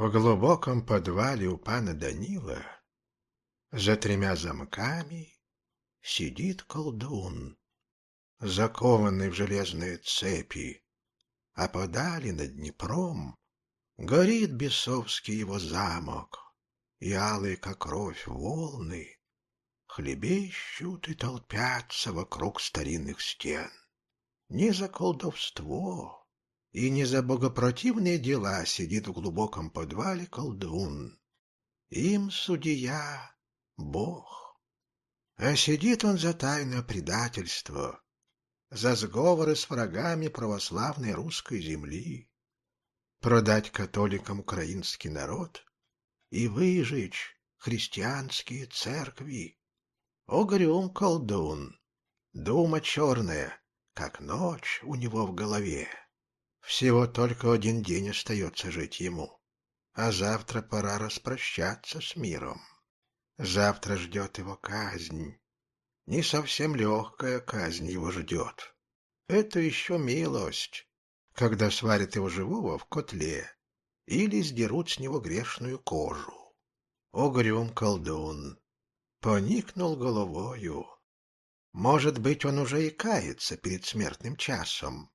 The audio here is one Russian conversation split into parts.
В глубоком подвале у пана Данила за тремя замками сидит колдун, закованный в железные цепи, а подали над Днепром горит бесовский его замок, и алые, как кровь, волны хлебещут и толпятся вокруг старинных стен. Не за колдовство и не за богопротивные дела сидит в глубоком подвале колдун. Им судья — Бог. А сидит он за тайное предательство, за сговоры с врагами православной русской земли, продать католикам украинский народ и выжечь христианские церкви. Огрюм колдун, дума черная, как ночь у него в голове. Всего только один день остается жить ему, а завтра пора распрощаться с миром. Завтра ждет его казнь. Не совсем легкая казнь его ждет. Это еще милость, когда сварят его живого в котле или сдерут с него грешную кожу. Угрюм колдун поникнул головою. Может быть, он уже и кается перед смертным часом.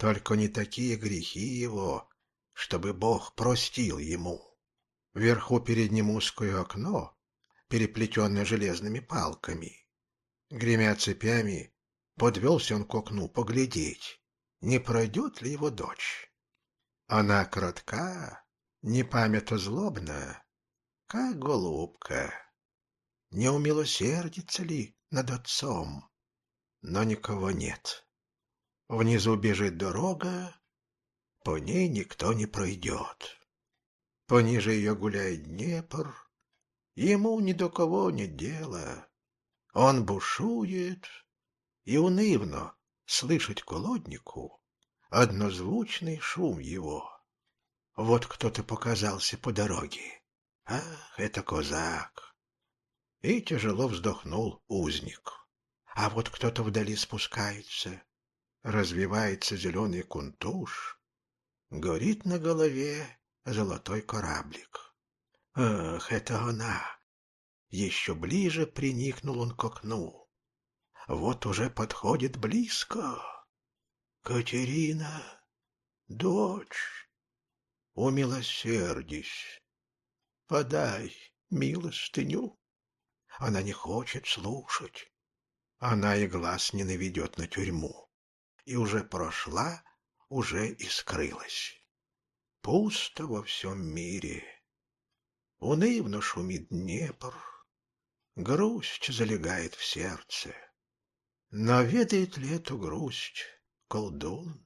Только не такие грехи его, чтобы Бог простил ему. Вверху перед ним узкое окно, переплетенное железными палками. Гремя цепями, подвелся он к окну поглядеть, не пройдет ли его дочь. Она коротка, не памята злобна, как голубка. Не умилосердится ли над отцом? Но никого нет. Внизу бежит дорога, по ней никто не пройдет. Пониже ее гуляет Днепр, ему ни до кого нет дела. Он бушует, и унывно слышать колоднику однозвучный шум его. Вот кто-то показался по дороге. Ах, это козак! И тяжело вздохнул узник. А вот кто-то вдали спускается. Развивается зеленый кунтуш. Горит на голове золотой кораблик. Ах, это она! Еще ближе приникнул он к окну. Вот уже подходит близко. Катерина, дочь, умилосердись. Подай милостыню. Она не хочет слушать. Она и глаз не наведет на тюрьму. И уже прошла, уже и скрылась. Пусто во всем мире. Унывно шумит Днепр. Грусть залегает в сердце. Но ведает ли эту грусть колдун?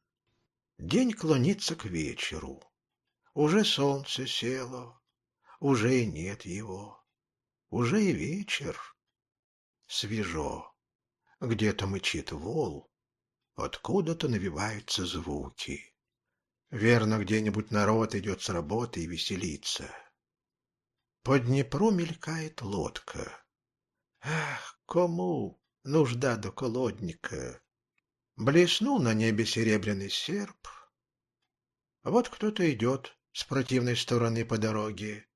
День клонится к вечеру. Уже солнце село, уже и нет его. Уже и вечер. Свежо. Где-то мычит вол. Откуда-то навиваются звуки. Верно, где-нибудь народ идет с работы и веселится. По Днепру мелькает лодка. Ах, кому нужда до колодника? Блеснул на небе серебряный серп. Вот кто-то идет с противной стороны по дороге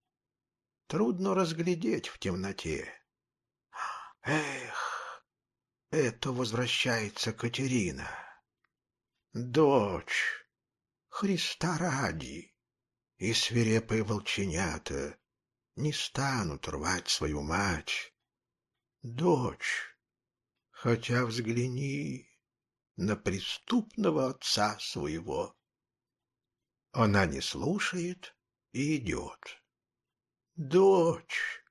трудно разглядеть в темноте. Эх, это возвращается Катерина. Дочь, Христа ради, и свирепые волченята не станут рвать свою мать. Дочь, хотя взгляни на преступного отца своего. Она не слушает и идет. Дочь,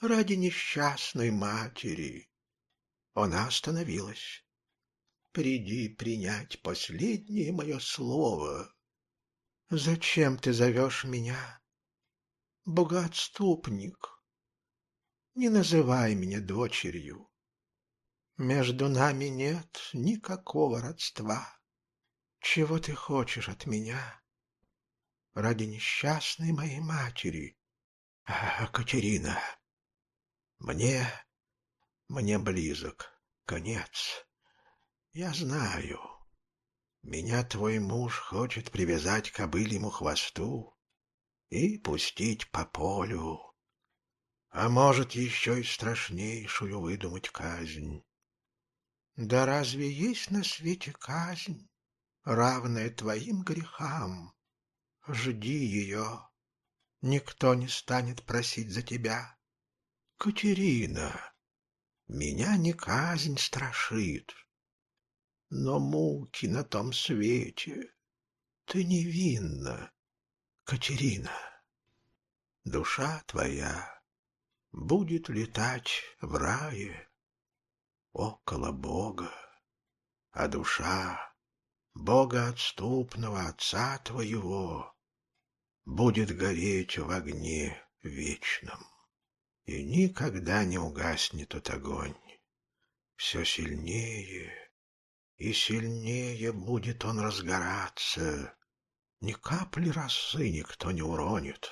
ради несчастной матери. Она остановилась. Приди принять последнее мое слово. Зачем ты зовешь меня? Богоотступник. Не называй меня дочерью. Между нами нет никакого родства. Чего ты хочешь от меня? Ради несчастной моей матери а, Катерина, мне... мне близок конец. Я знаю. Меня твой муж хочет привязать к обыльему хвосту и пустить по полю. А может, еще и страшнейшую выдумать казнь. Да разве есть на свете казнь, равная твоим грехам? Жди ее, никто не станет просить за тебя. Катерина, меня не казнь страшит, но муки на том свете. Ты невинна, Катерина. Душа твоя будет летать в рае около Бога, а душа Бога отступного Отца твоего будет гореть в огне вечном, и никогда не угаснет тот огонь. Все сильнее и сильнее будет он разгораться. Ни капли росы никто не уронит,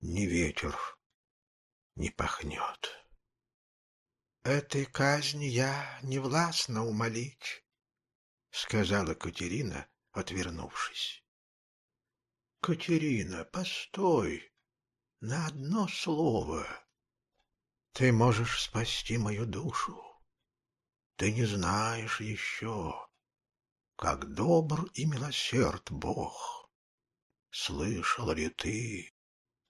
ни ветер не пахнет. Этой казни я не властна умолить, — сказала Катерина, отвернувшись. Катерина, постой, на одно слово. Ты можешь спасти мою душу. Ты не знаешь еще, как добр и милосерд Бог. Слышал ли ты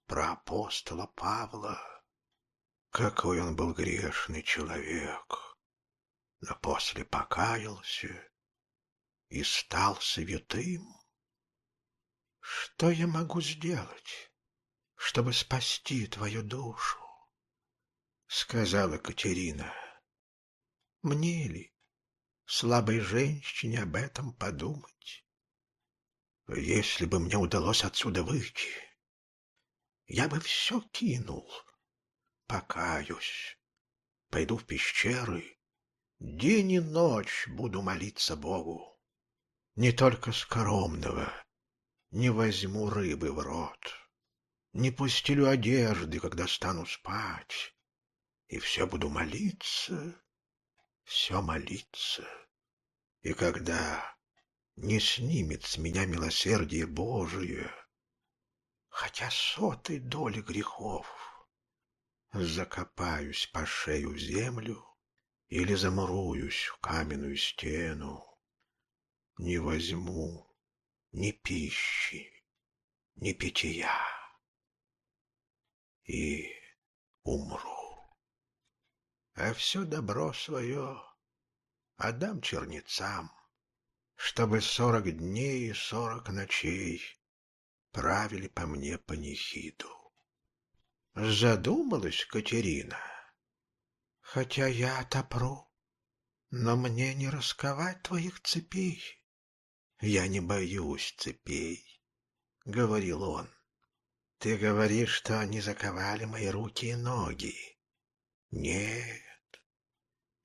про апостола Павла? Какой он был грешный человек, но после покаялся и стал святым. Что я могу сделать, чтобы спасти твою душу? Сказала Катерина. Мне ли, слабой женщине, об этом подумать? Если бы мне удалось отсюда выйти, я бы все кинул. Покаюсь, пойду в пещеры, день и ночь буду молиться Богу. Не только скоромного, не возьму рыбы в рот, не постелю одежды, когда стану спать, и все буду молиться все молиться. И когда не снимет с меня милосердие Божие, хотя сотой доли грехов, закопаюсь по шею в землю или замуруюсь в каменную стену, не возьму ни пищи, ни питья и умру а все добро свое отдам чернецам, чтобы сорок дней и сорок ночей правили по мне панихиду. Задумалась Катерина. Хотя я отопру, но мне не расковать твоих цепей. Я не боюсь цепей, — говорил он. Ты говоришь, что они заковали мои руки и ноги. Нет,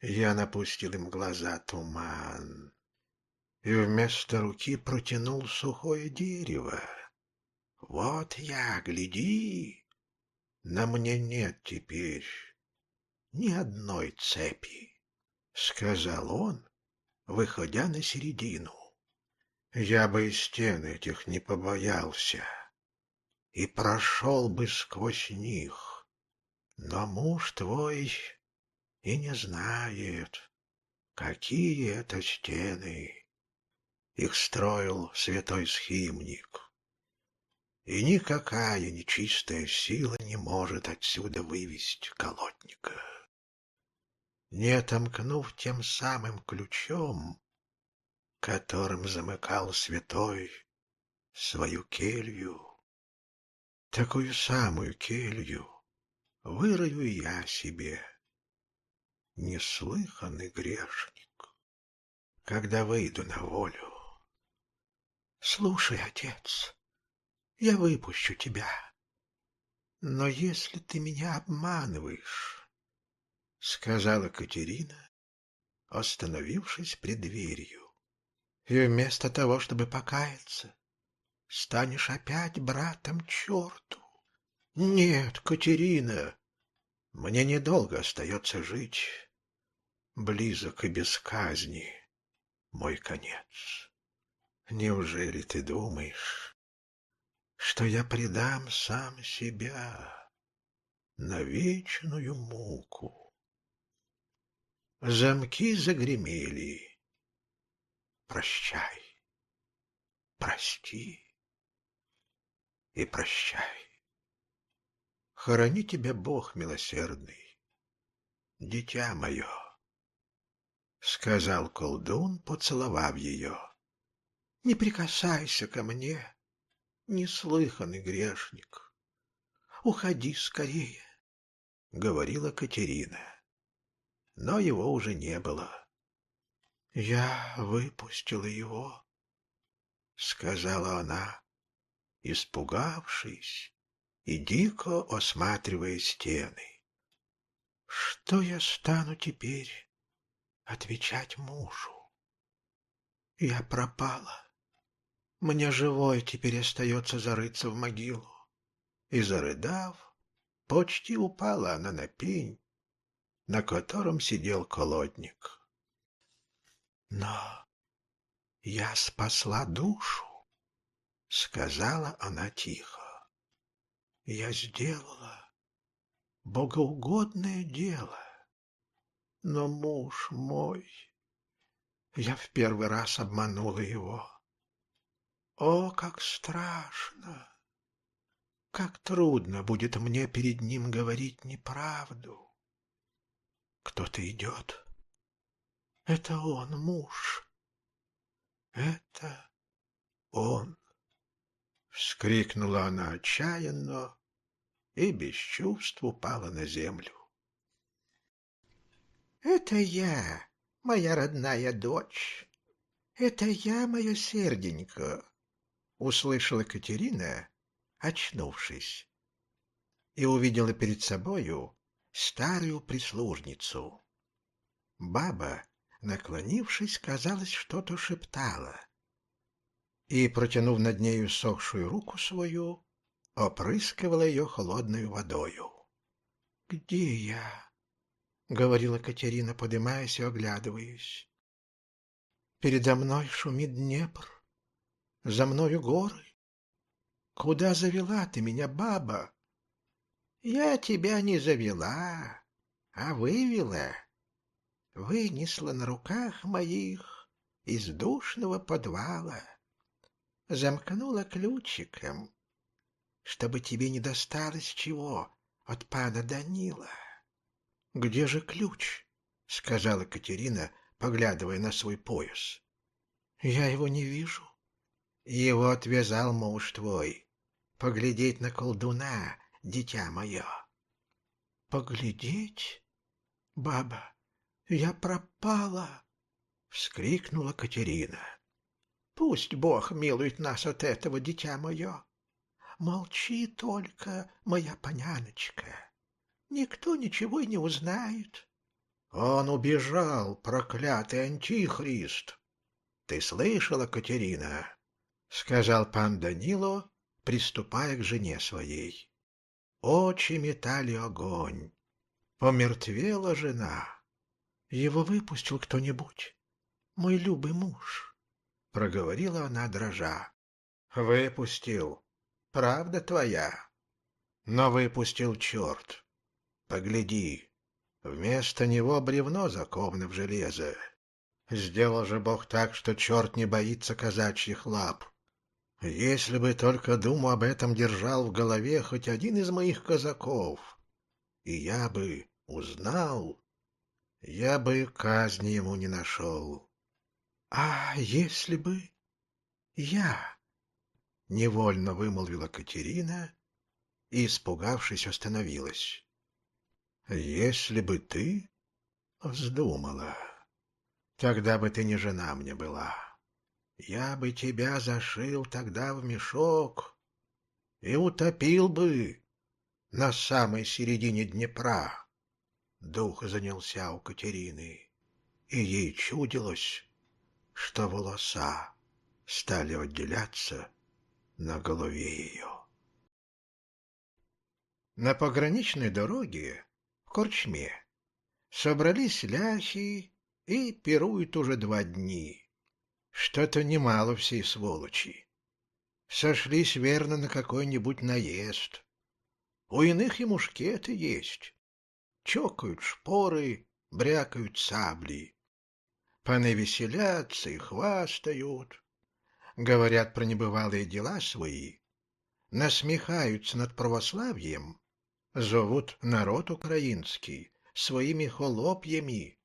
я напустил им глаза туман и вместо руки протянул сухое дерево. Вот я, гляди, на мне нет теперь ни одной цепи, — сказал он, выходя на середину. Я бы и стен этих не побоялся и прошел бы сквозь них, но муж твой и не знает, какие это стены. Их строил святой схимник. И никакая нечистая сила не может отсюда вывести колодника. Не отомкнув тем самым ключом, которым замыкал святой свою келью, такую самую келью вырою я себе неслыханный грешник, когда выйду на волю. Слушай, отец, я выпущу тебя. Но если ты меня обманываешь, — сказала Катерина, остановившись пред дверью, — и вместо того, чтобы покаяться, станешь опять братом черту. Нет, Катерина, мне недолго остается жить близок и без казни мой конец. Неужели ты думаешь, что я предам сам себя на вечную муку. Замки загремели. Прощай, прости и прощай. Храни тебя Бог милосердный, дитя мое, — сказал колдун, поцеловав ее. — Не прикасайся ко мне, неслыханный грешник. Уходи скорее, — говорила Катерина. Но его уже не было. Я выпустила его, — сказала она, испугавшись и дико осматривая стены. Что я стану теперь отвечать мужу? Я пропала. Мне живой теперь остается зарыться в могилу. И, зарыдав, почти упала она на пень, на котором сидел колодник. Но я спасла душу, — сказала она тихо. Я сделала богоугодное дело. Но муж мой... Я в первый раз обманула его. О, как страшно! Как трудно будет мне перед ним говорить неправду. Кто-то идет. Это он, муж. Это он. Вскрикнула она отчаянно и без чувств упала на землю. «Это я, моя родная дочь. Это я, мое серденько», — услышала Катерина, очнувшись, и увидела перед собою старую прислужницу. Баба, наклонившись, казалось, что-то шептала и, протянув над нею сохшую руку свою, опрыскивала ее холодной водою. — Где я? — говорила Катерина, подымаясь и оглядываясь. — Передо мной шумит Днепр, за мною горы. Куда завела ты меня, баба? — Я тебя не завела, а вывела. Вынесла на руках моих из душного подвала замкнула ключиком, чтобы тебе не досталось чего от пана Данила. — Где же ключ? — сказала Катерина, поглядывая на свой пояс. — Я его не вижу. Его отвязал муж твой. Поглядеть на колдуна, дитя мое. — Поглядеть? Баба, я пропала! — вскрикнула Катерина. Пусть Бог милует нас от этого, дитя мое. Молчи только, моя поняночка. Никто ничего и не узнает. Он убежал, проклятый антихрист. Ты слышала, Катерина? — сказал пан Данило, приступая к жене своей. Очи метали огонь. Помертвела жена. Его выпустил кто-нибудь. Мой любый муж проговорила она дрожа. Выпустил. Правда твоя. Но выпустил черт. Погляди. Вместо него бревно заковано в железо. Сделал же Бог так, что черт не боится казачьих лап. Если бы только думу об этом держал в голове хоть один из моих казаков, и я бы узнал, я бы казни ему не нашел. А если бы я... Невольно вымолвила Катерина и, испугавшись, остановилась. Если бы ты вздумала, тогда бы ты не жена мне была. Я бы тебя зашил тогда в мешок и утопил бы на самой середине Днепра. Дух занялся у Катерины, и ей чудилось, что волоса стали отделяться на голове ее. На пограничной дороге, в Корчме, собрались ляхи и пируют уже два дни. Что-то немало всей сволочи. Сошлись верно на какой-нибудь наезд. У иных и мушкеты есть. Чокают шпоры, брякают сабли. Паны веселятся и хвастают, говорят про небывалые дела свои, насмехаются над православием, зовут народ украинский своими холопьями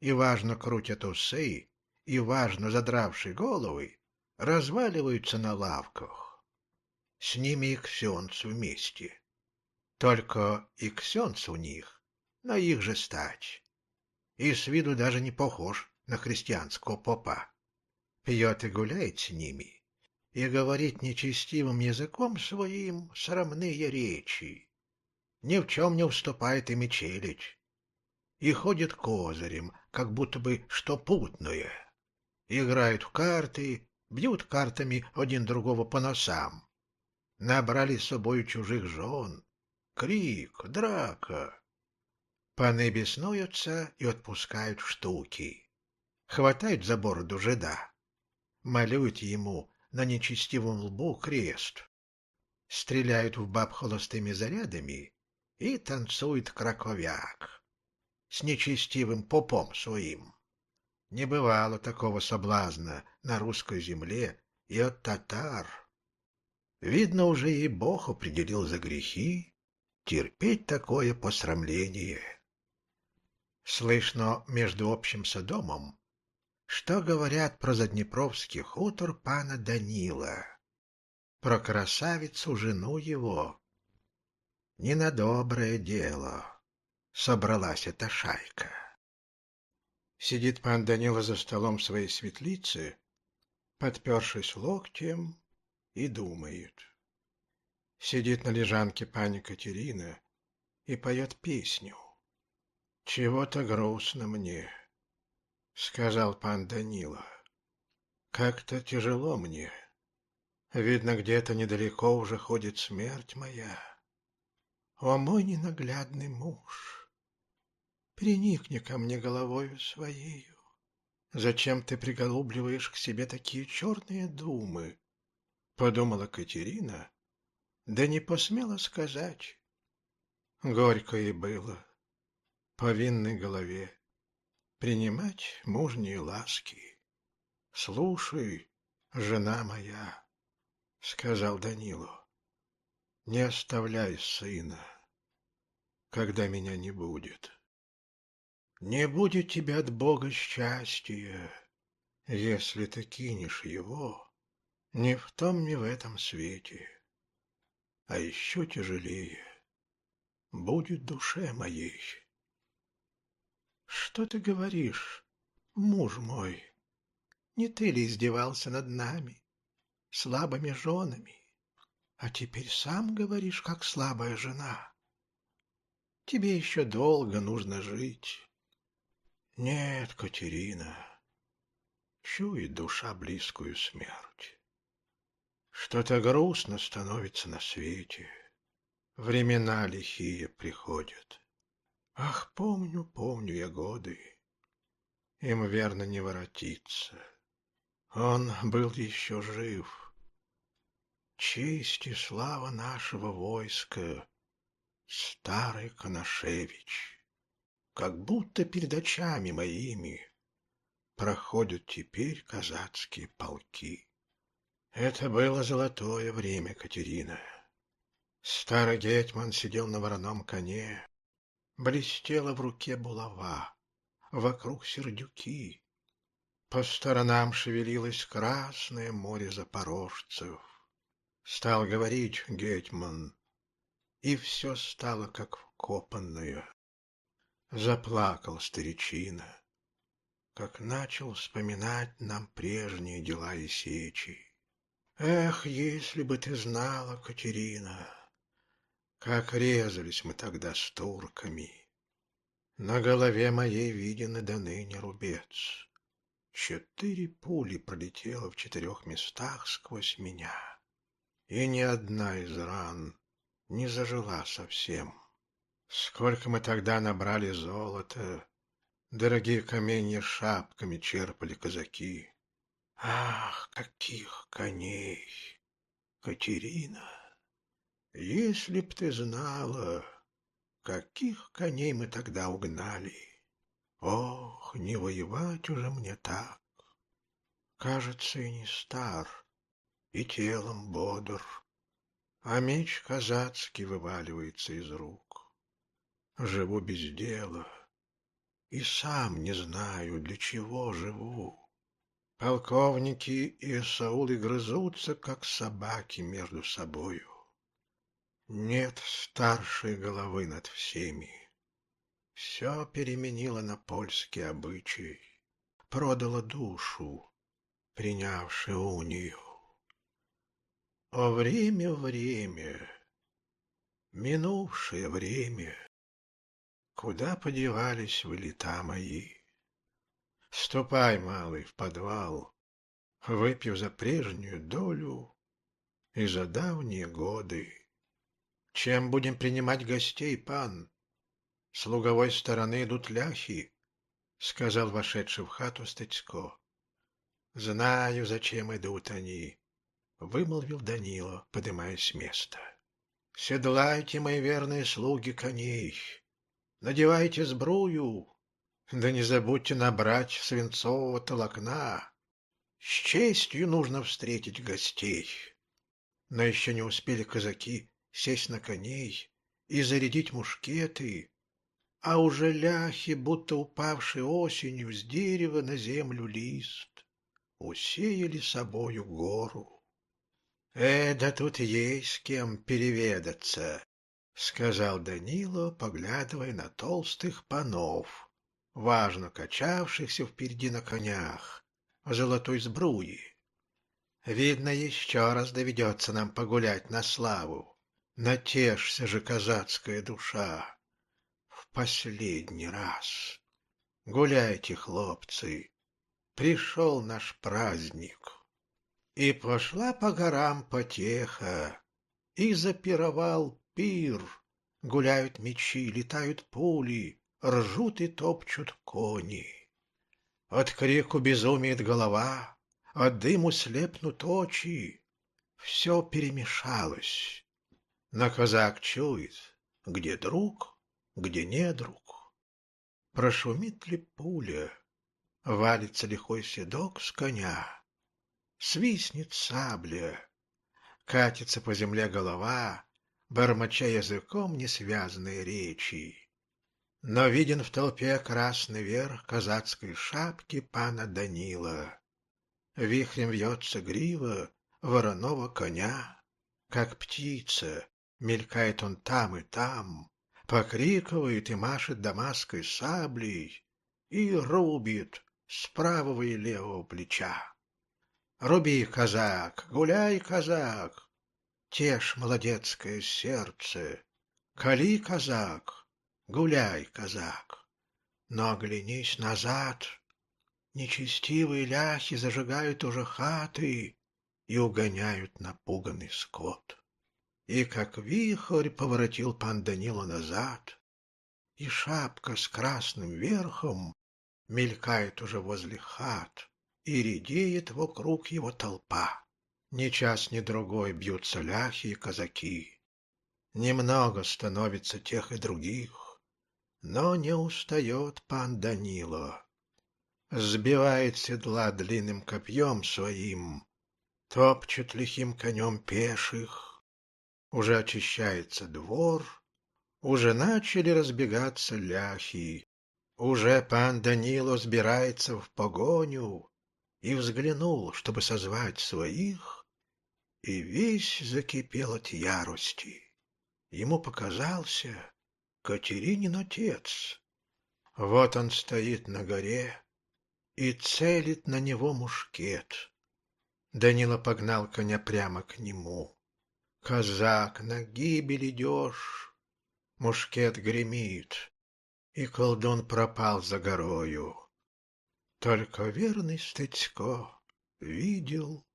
и важно крутят усы, и важно задравши головы, разваливаются на лавках. С ними и ксенц вместе. Только и ксенц у них на их же стать. И с виду даже не похож на христианского попа. Пьет и гуляет с ними, и говорит нечестивым языком своим срамные речи. Ни в чем не уступает и мечелить. И ходит козырем, как будто бы что путное. Играют в карты, бьют картами один другого по носам. Набрали с собой чужих жен. Крик, драка. Паны беснуются и отпускают штуки хватают за бороду жида, малюют ему на нечестивом лбу крест, стреляют в баб холостыми зарядами и танцует краковяк с нечестивым попом своим. Не бывало такого соблазна на русской земле и от татар. Видно, уже и Бог определил за грехи терпеть такое посрамление. Слышно между общим садомом что говорят про заднепровский хутор пана Данила, про красавицу жену его. Не на доброе дело собралась эта шайка. Сидит пан Данила за столом своей светлицы, подпершись локтем, и думает. Сидит на лежанке пани Катерина и поет песню. Чего-то грустно мне. — сказал пан Данила. «Как-то тяжело мне. Видно, где-то недалеко уже ходит смерть моя. О, мой ненаглядный муж, приникни ко мне головою своею. Зачем ты приголубливаешь к себе такие черные думы?» Подумала Катерина, да не посмела сказать. Горько ей было по винной голове принимать мужние ласки. — Слушай, жена моя, — сказал Данилу, — не оставляй сына, когда меня не будет. Не будет тебя от Бога счастья, если ты кинешь его ни в том, ни в этом свете. А еще тяжелее будет душе моей. Что ты говоришь, муж мой? Не ты ли издевался над нами, слабыми женами? А теперь сам говоришь, как слабая жена. Тебе еще долго нужно жить. Нет, Катерина, чует душа близкую смерть. Что-то грустно становится на свете. Времена лихие приходят. Ах, помню, помню я годы. Им верно не воротиться. Он был еще жив. Честь и слава нашего войска, старый Коношевич, как будто перед очами моими проходят теперь казацкие полки. Это было золотое время, Катерина. Старый гетман сидел на вороном коне, Блестела в руке булава, вокруг сердюки. По сторонам шевелилось красное море запорожцев. Стал говорить Гетман, и все стало как вкопанное. Заплакал старичина, как начал вспоминать нам прежние дела и сечи. Эх, если бы ты знала, Катерина, как резались мы тогда с турками. На голове моей виден и до ныне рубец. Четыре пули пролетело в четырех местах сквозь меня, и ни одна из ран не зажила совсем. Сколько мы тогда набрали золота, дорогие каменья шапками черпали казаки. Ах, каких коней! Катерина, если б ты знала, каких коней мы тогда угнали. Ох, не воевать уже мне так. Кажется, и не стар, и телом бодр, а меч казацкий вываливается из рук. Живу без дела, и сам не знаю, для чего живу. Полковники и Саулы грызутся, как собаки между собою. Нет старшей головы над всеми. Все переменило на польский обычай, продало душу, принявши унию. О время, время, минувшее время, куда подевались вы лета мои? Ступай, малый, в подвал, выпив за прежнюю долю и за давние годы. Чем будем принимать гостей, пан? С луговой стороны идут ляхи, — сказал вошедший в хату Стецко. — Знаю, зачем идут они, — вымолвил Данила, поднимаясь с места. — Седлайте, мои верные слуги, коней, надевайте сбрую, да не забудьте набрать свинцового толокна. С честью нужно встретить гостей. Но еще не успели казаки сесть на коней и зарядить мушкеты, а уже ляхи, будто упавший осенью с дерева на землю лист, усеяли собою гору. — Э, да тут есть с кем переведаться, — сказал Данила, поглядывая на толстых панов, важно качавшихся впереди на конях, в золотой сбруи. Видно, еще раз доведется нам погулять на славу. Натешься же, казацкая душа, в последний раз. Гуляйте, хлопцы, пришел наш праздник. И пошла по горам потеха, и запировал пир. Гуляют мечи, летают пули, ржут и топчут кони. От крику безумеет голова, от дыму слепнут очи. Все перемешалось. Но казак чует, где друг, где не друг. Прошумит ли пуля, валится лихой седок с коня. Свистнет сабля, катится по земле голова, бормоча языком несвязанные речи. Но виден в толпе красный верх казацкой шапки пана Данила. Вихрем вьется грива вороного коня. Как птица, мелькает он там и там, покрикивает и машет дамасской саблей и рубит с правого и левого плеча. Руби, казак, гуляй, казак, тешь молодецкое сердце, кали, казак, Гуляй, казак, но оглянись назад. Нечестивые ляхи зажигают уже хаты и угоняют напуганный скот. И как вихрь поворотил пан Данила назад, и шапка с красным верхом мелькает уже возле хат, и редеет вокруг его толпа. Ни час, ни другой бьются ляхи и казаки. Немного становится тех и других, но не устает пан Данило. Сбивает седла длинным копьем своим, топчет лихим конем пеших. Уже очищается двор, уже начали разбегаться ляхи. Уже пан Данило сбирается в погоню и взглянул, чтобы созвать своих, и весь закипел от ярости. Ему показался, Катеринин отец. Вот он стоит на горе и целит на него мушкет. Данила погнал коня прямо к нему. Казак, на гибель идешь. Мушкет гремит, и колдун пропал за горою. Только верный Стыцко видел,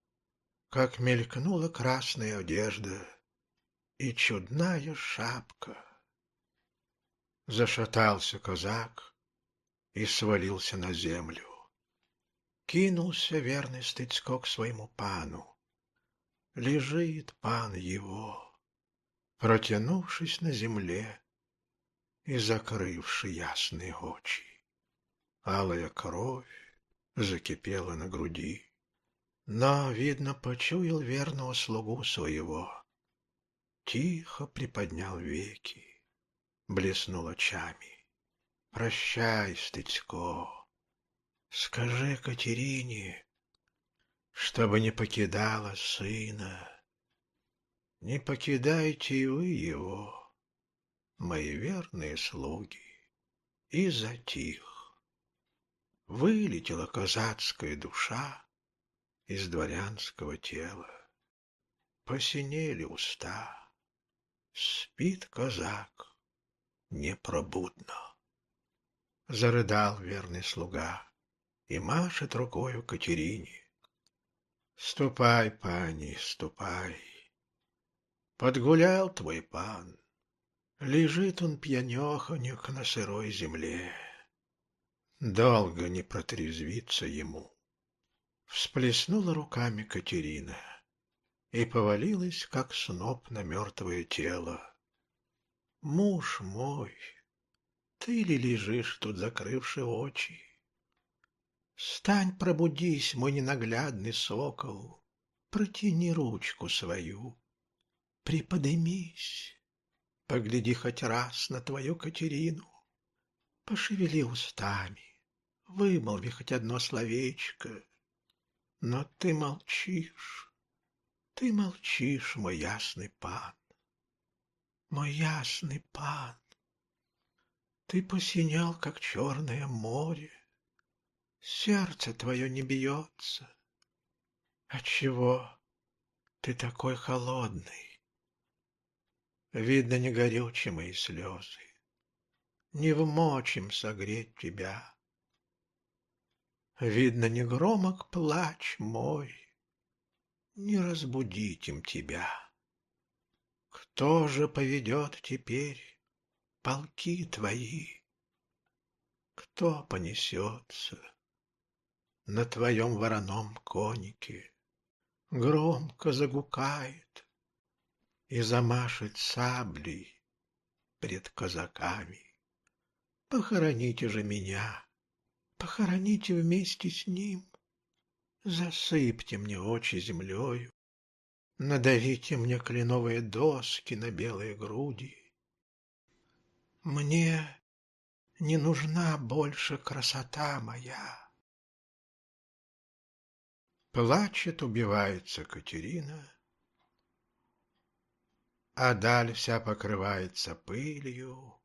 как мелькнула красная одежда и чудная шапка. Зашатался казак и свалился на землю. Кинулся верный Стыцко к своему пану. лежит пан его, протянувшись на земле и закрывши ясные очи. Алая кровь закипела на груди, но, видно, почуял верного слугу своего. Тихо приподнял веки, блеснул очами. Прощай, Стыцко, скажи Катерине, чтобы не покидала сына. Не покидайте и вы его, мои верные слуги. И затих. Вылетела казацкая душа из дворянского тела. Посинели уста. Спит казак непробудно. Зарыдал верный слуга и машет рукою Катерине. Ступай, пани, ступай. Подгулял твой пан. Лежит он пьянехонек на сырой земле. Долго не протрезвиться ему. Всплеснула руками Катерина и повалилась, как сноп на мертвое тело. Муж мой, ты ли лежишь тут, закрывши очи? Встань, пробудись, мой ненаглядный сокол, Протяни ручку свою, приподымись, Погляди хоть раз на твою Катерину, Пошевели устами, вымолви хоть одно словечко. Но ты молчишь, ты молчишь, мой ясный пан, Мой ясный пан. Ты посинял, как черное море, Сердце твое не бьется. Отчего ты такой холодный? Видно, не горючи мои слезы, Не вмочим согреть тебя. Видно, не громок плач мой, Не разбудить им тебя. Кто же поведет теперь полки твои? Кто понесется? на твоем вороном конике Громко загукает и замашет саблей пред казаками. Похороните же меня, похороните вместе с ним, Засыпьте мне очи землею, Надавите мне кленовые доски на белые груди. Мне не нужна больше красота моя. Плачет, убивается Катерина, А даль вся покрывается пылью,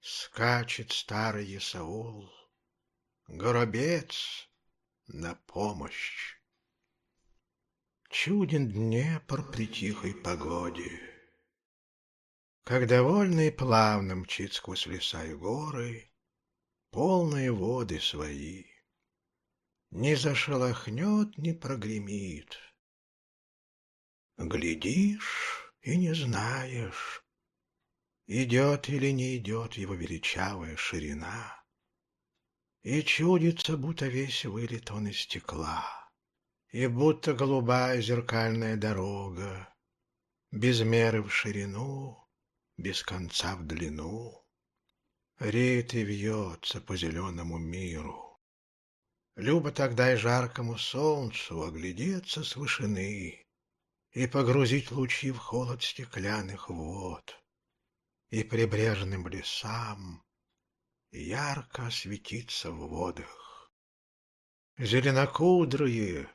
Скачет старый Исаул, Горобец на помощь. Чуден Днепр при тихой погоде, Как довольно и плавно мчит сквозь леса и горы Полные воды свои. Не зашелохнет, не прогремит. Глядишь и не знаешь, Идет или не идет его величавая ширина. И чудится, будто весь вылет он из стекла, И будто голубая зеркальная дорога, Без меры в ширину, без конца в длину, Реет и вьется по зеленому миру. Любо тогда и жаркому солнцу оглядеться с вышины и погрузить лучи в холод стеклянных вод, и прибрежным лесам ярко осветиться в водах. Зеленокудрые,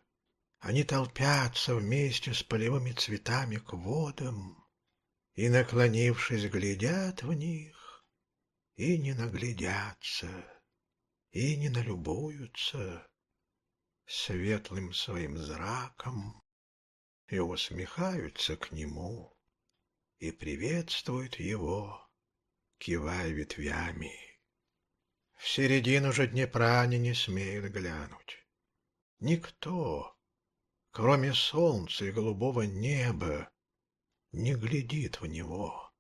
они толпятся вместе с полевыми цветами к водам и, наклонившись, глядят в них и не наглядятся и не налюбуются светлым своим зраком и усмехаются к нему и приветствуют его, кивая ветвями. В середину же Днепра они не смеют глянуть. Никто, кроме солнца и голубого неба, не глядит в него.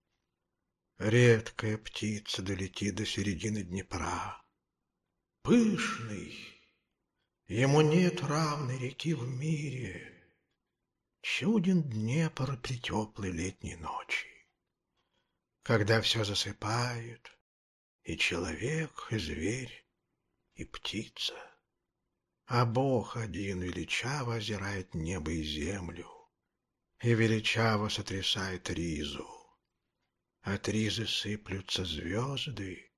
Редкая птица долетит до середины Днепра пышный, ему нет равной реки в мире. Чуден Днепр при теплой летней ночи, Когда все засыпает, и человек, и зверь, и птица. А Бог один величаво озирает небо и землю, И величаво сотрясает ризу. От ризы сыплются звезды,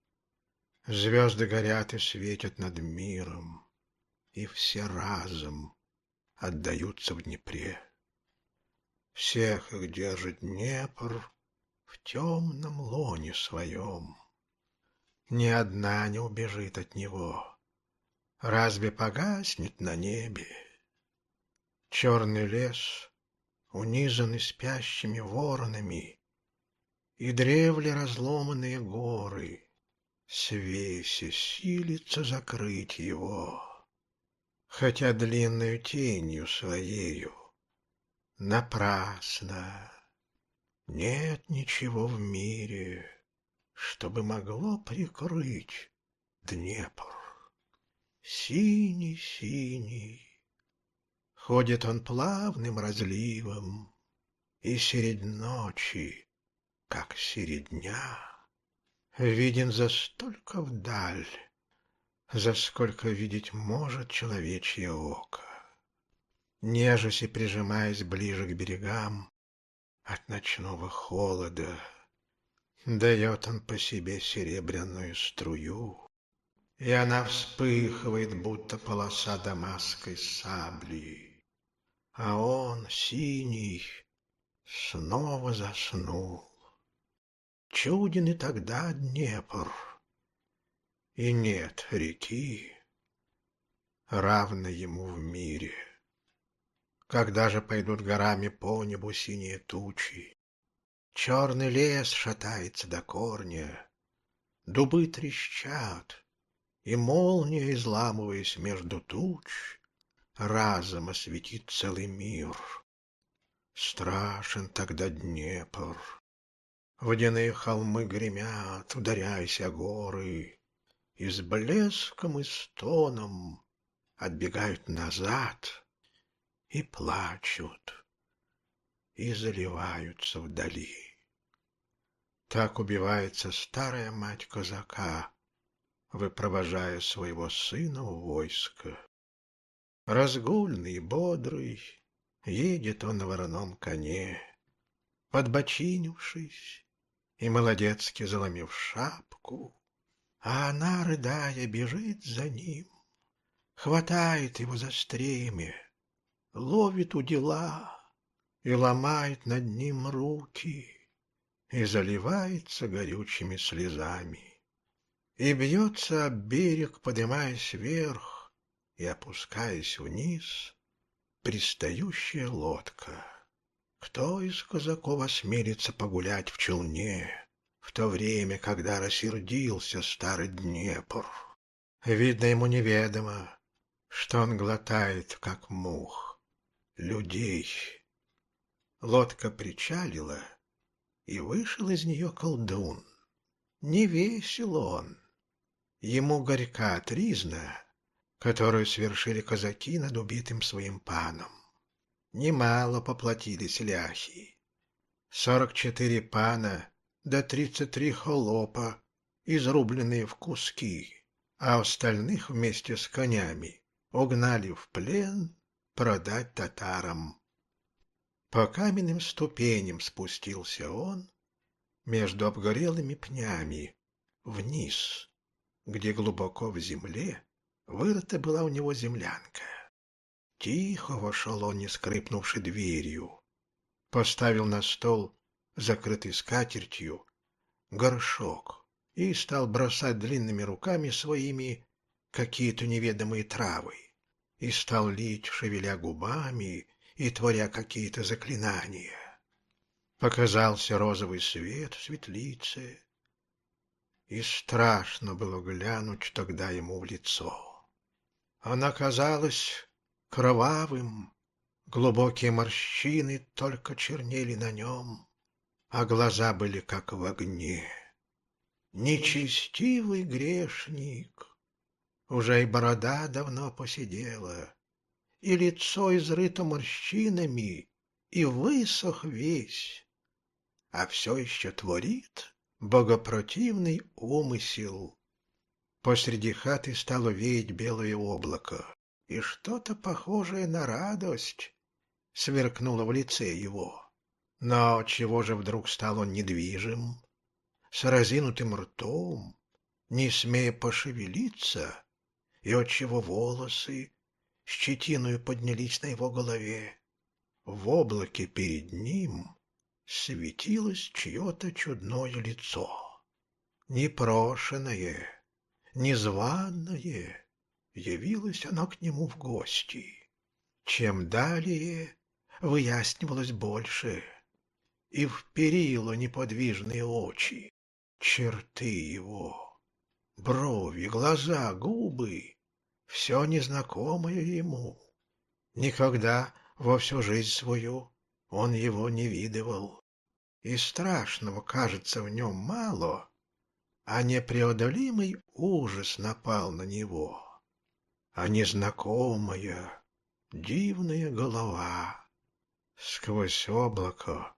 Звезды горят и светят над миром, И все разом отдаются в Днепре. Всех их держит Днепр в темном лоне своем. Ни одна не убежит от него. Разве погаснет на небе? Черный лес, унизанный спящими воронами, И древле разломанные горы, Свеси силится закрыть его, Хотя длинную тенью своею Напрасно. Нет ничего в мире, чтобы могло прикрыть Днепр. Синий-синий, ходит он плавным разливом, И средь ночи, как средь дня, Виден за столько вдаль, За сколько видеть может человечье око нежась и прижимаясь ближе к берегам от ночного холода. Дает он по себе серебряную струю, и она вспыхивает, будто полоса дамасской сабли. А он, синий, снова заснул. Чуден и тогда Днепр, и нет реки, равной ему в мире. Когда же пойдут горами по небу синие тучи? Черный лес шатается до корня, Дубы трещат, и молния, изламываясь между туч, Разом осветит целый мир. Страшен тогда Днепр. Водяные холмы гремят, ударяясь о горы, И с блеском и стоном отбегают назад — и плачут, и заливаются вдали. Так убивается старая мать казака, выпровожая своего сына в войско. Разгульный бодрый, едет он на вороном коне, подбочинившись и молодецки заломив шапку, а она, рыдая, бежит за ним, хватает его за стремя, ловит у дела и ломает над ним руки, и заливается горючими слезами, и бьется об берег, поднимаясь вверх и опускаясь вниз, пристающая лодка. Кто из казаков осмелится погулять в челне в то время, когда рассердился старый Днепр? Видно, ему неведомо, что он глотает, как мух людей. Лодка причалила, и вышел из нее колдун. Не весел он. Ему горька тризна, которую свершили казаки над убитым своим паном. Немало поплатились ляхи. Сорок четыре пана да тридцать три холопа, изрубленные в куски, а остальных вместе с конями угнали в плен продать татарам. По каменным ступеням спустился он между обгорелыми пнями вниз, где глубоко в земле вырыта была у него землянка. Тихо вошел он, не скрипнувши дверью, поставил на стол, закрытый скатертью, горшок и стал бросать длинными руками своими какие-то неведомые травы и стал лить, шевеля губами и творя какие-то заклинания. Показался розовый свет в светлице, и страшно было глянуть тогда ему в лицо. Она казалась кровавым, глубокие морщины только чернели на нем, а глаза были как в огне. Нечестивый грешник, уже и борода давно посидела, и лицо изрыто морщинами, и высох весь, а все еще творит богопротивный умысел. Посреди хаты стало веять белое облако, и что-то похожее на радость сверкнуло в лице его. Но чего же вдруг стал он недвижим, с разинутым ртом, не смея пошевелиться, и отчего волосы щетиною поднялись на его голове. В облаке перед ним светилось чье-то чудное лицо. Непрошенное, незваное, явилось оно к нему в гости. Чем далее, выяснивалось больше, и вперило неподвижные очи, черты его, брови, глаза, губы, все незнакомое ему. Никогда во всю жизнь свою он его не видывал. И страшного, кажется, в нем мало, а непреодолимый ужас напал на него. А незнакомая, дивная голова сквозь облако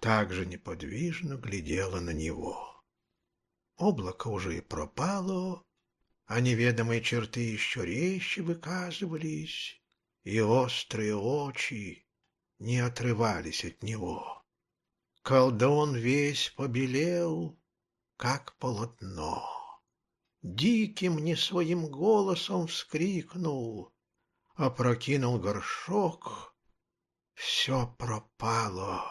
также неподвижно глядела на него. Облако уже и пропало, а неведомые черты еще резче выказывались, и острые очи не отрывались от него. Колдун весь побелел, как полотно. Диким не своим голосом вскрикнул, опрокинул горшок. Все пропало,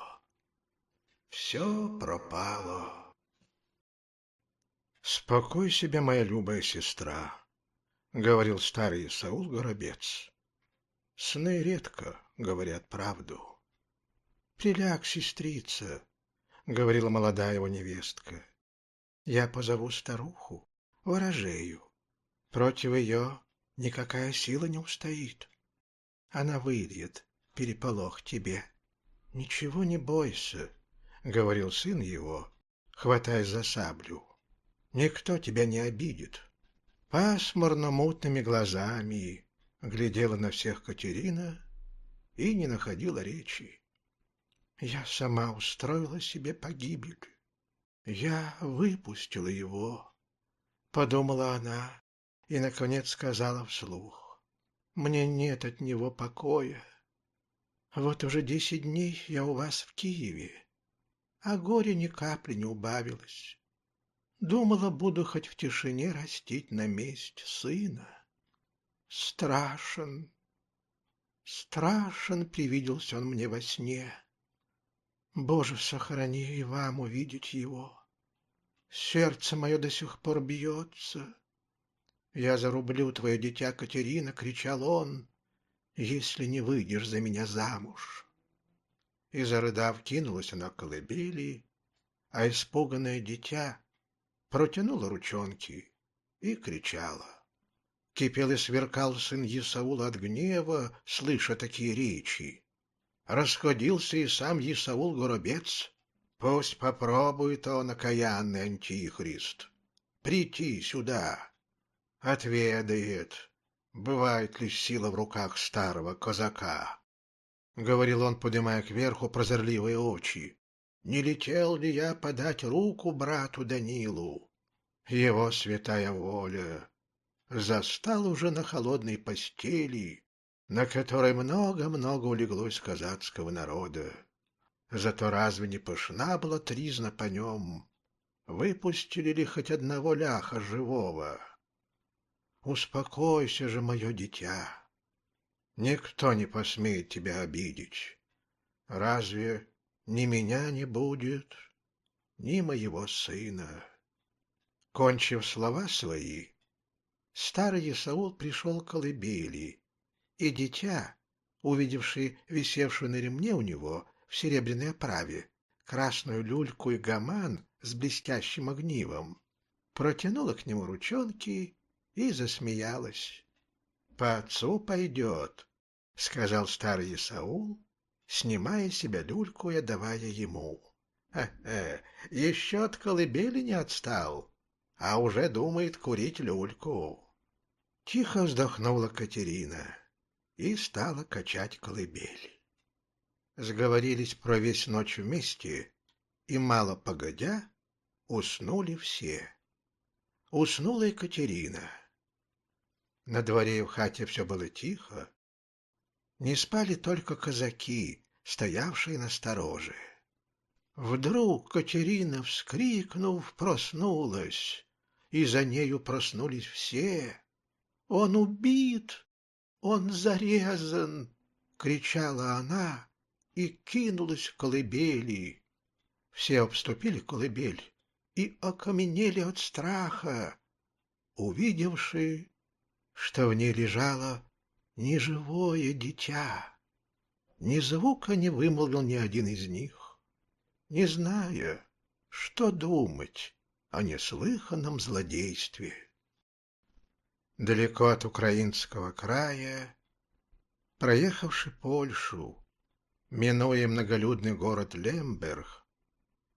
все пропало. «Спокой себе, моя любая сестра», — говорил старый Саул Горобец. «Сны редко говорят правду. «Приляг, сестрица», — говорила молодая его невестка. «Я позову старуху, ворожею. Против ее никакая сила не устоит. Она выйдет, переполох тебе». «Ничего не бойся», — говорил сын его, хватаясь за саблю. «Никто тебя не обидит». Пасмурно-мутными глазами глядела на всех Катерина и не находила речи. Я сама устроила себе погибель. Я выпустила его, подумала она и, наконец, сказала вслух. Мне нет от него покоя. Вот уже десять дней я у вас в Киеве, а горе ни капли не убавилось. Думала, буду хоть в тишине растить на месте сына. Страшен, Страшен привиделся он мне во сне. Боже, сохрани и вам увидеть его. Сердце мое до сих пор бьется. Я зарублю твое дитя, Катерина, кричал он, если не выйдешь за меня замуж. И, зарыдав, кинулась она к колыбели, а испуганное дитя протянуло ручонки и кричала. Кипел и сверкал сын Исаула от гнева, слыша такие речи. Расходился и сам Исаул Горобец. Пусть попробует он, окаянный антихрист, прийти сюда. Отведает, бывает ли сила в руках старого казака. Говорил он, поднимая кверху прозорливые очи. Не летел ли я подать руку брату Данилу? Его святая воля застал уже на холодной постели, на которой много-много улеглось казацкого народа. Зато разве не пышна была тризна по нем? Выпустили ли хоть одного ляха живого? Успокойся же, мое дитя. Никто не посмеет тебя обидеть. Разве ни меня не будет, ни моего сына? Кончив слова свои, старый Исаул пришел к колыбели, и дитя, увидевший висевшую на ремне у него в серебряной оправе красную люльку и гаман с блестящим огнивом, протянула к нему ручонки и засмеялась. — По отцу пойдет, — сказал старый Исаул, снимая себя люльку и отдавая ему. «Хе — еще от колыбели не отстал, а уже думает курить люльку. Тихо вздохнула Катерина и стала качать колыбель. Сговорились провесь ночь вместе, и, мало погодя, уснули все. Уснула Екатерина. На дворе и в хате все было тихо. Не спали только казаки, стоявшие на стороже. Вдруг Катерина, вскрикнув, проснулась, и за нею проснулись все. «Он убит! Он зарезан!» — кричала она и кинулась в колыбели. Все обступили колыбель и окаменели от страха, увидевши, что в ней лежало неживое дитя. Ни звука не вымолвил ни один из них, не зная, что думать о неслыханном злодействе. Далеко от украинского края, проехавши Польшу, минуя многолюдный город Лемберг,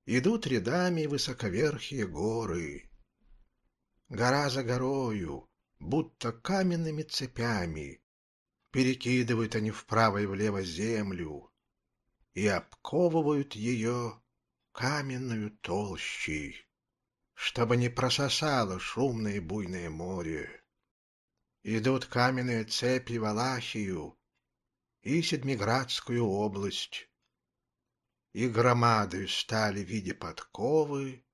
идут рядами высоковерхие горы. Гора за горою, будто каменными цепями, перекидывают они вправо и влево землю и обковывают ее каменную толщей, чтобы не прососало шумное и буйное море. Идут каменные цепи в Алахию и Седмиградскую область, и громадою стали в виде подковы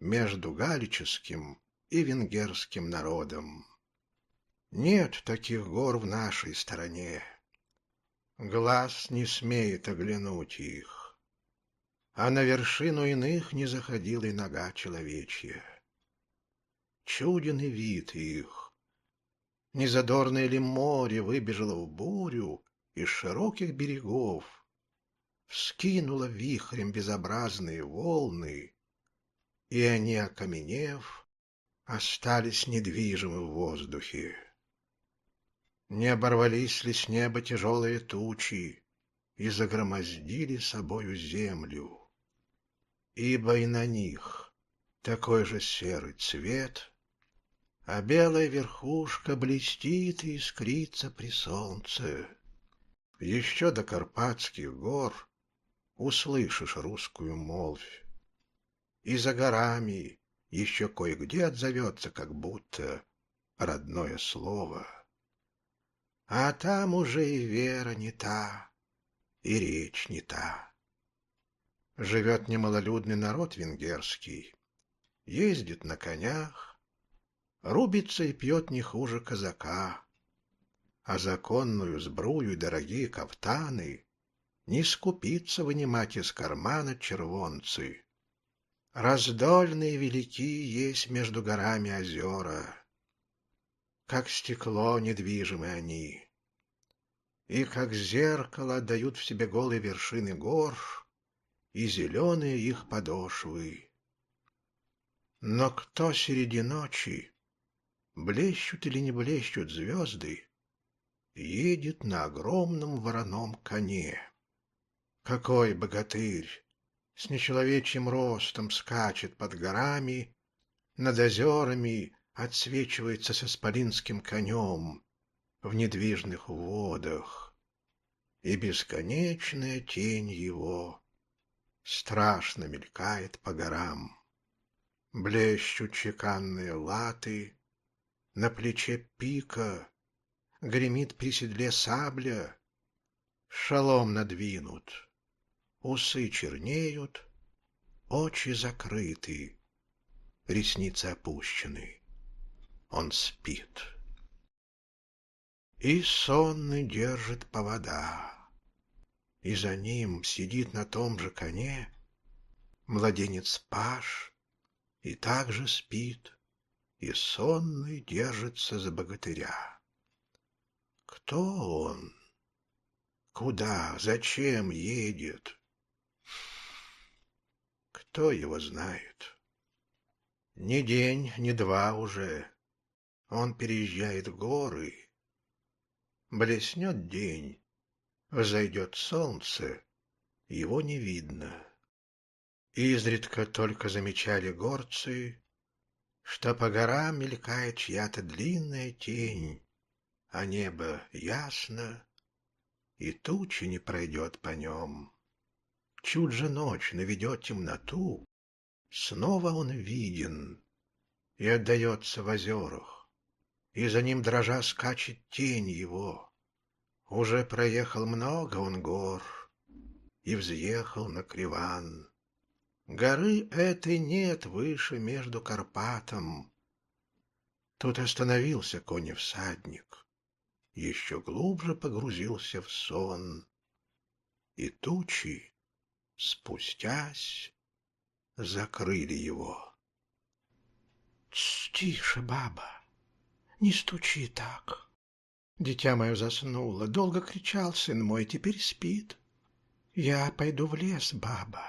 между галическим и венгерским народом. Нет таких гор в нашей стороне. Глаз не смеет оглянуть их, а на вершину иных не заходила и нога человечья. Чуден и вид их, Незадорное ли море выбежало в бурю из широких берегов, вскинуло вихрем безобразные волны, и они, окаменев, остались недвижимы в воздухе. Не оборвались ли с неба тяжелые тучи и загромоздили собою землю, ибо и на них такой же серый цвет — а белая верхушка блестит и искрится при солнце. Еще до Карпатских гор услышишь русскую молвь. И за горами еще кое-где отзовется, как будто родное слово. А там уже и вера не та, и речь не та. Живет немалолюдный народ венгерский, ездит на конях, рубится и пьет не хуже казака. А законную сбрую и дорогие кафтаны не скупится вынимать из кармана червонцы. Раздольные велики есть между горами озера, как стекло недвижимы они, и как зеркало отдают в себе голые вершины гор и зеленые их подошвы. Но кто среди ночи блещут или не блещут звезды, едет на огромном вороном коне. Какой богатырь с нечеловечьим ростом скачет под горами, над озерами отсвечивается с исполинским конем в недвижных водах, и бесконечная тень его страшно мелькает по горам. Блещут чеканные латы, на плече пика, гремит при седле сабля, шалом надвинут, усы чернеют, очи закрыты, ресницы опущены. Он спит. И сонный держит повода, и за ним сидит на том же коне младенец Паш и также спит и сонный держится за богатыря. Кто он? Куда, зачем едет? Кто его знает? Ни день, ни два уже. Он переезжает горы. Блеснет день, взойдет солнце, его не видно. Изредка только замечали горцы что по горам мелькает чья-то длинная тень, а небо ясно, и тучи не пройдет по нем. Чуть же ночь наведет темноту, снова он виден и отдается в озерах, и за ним дрожа скачет тень его. Уже проехал много он гор и взъехал на Криван. Горы этой нет выше между Карпатом. Тут остановился конев-всадник, еще глубже погрузился в сон, и тучи, спустясь, закрыли его. Тише, баба, не стучи так. Дитя мое заснуло, долго кричал сын мой, теперь спит. Я пойду в лес, баба.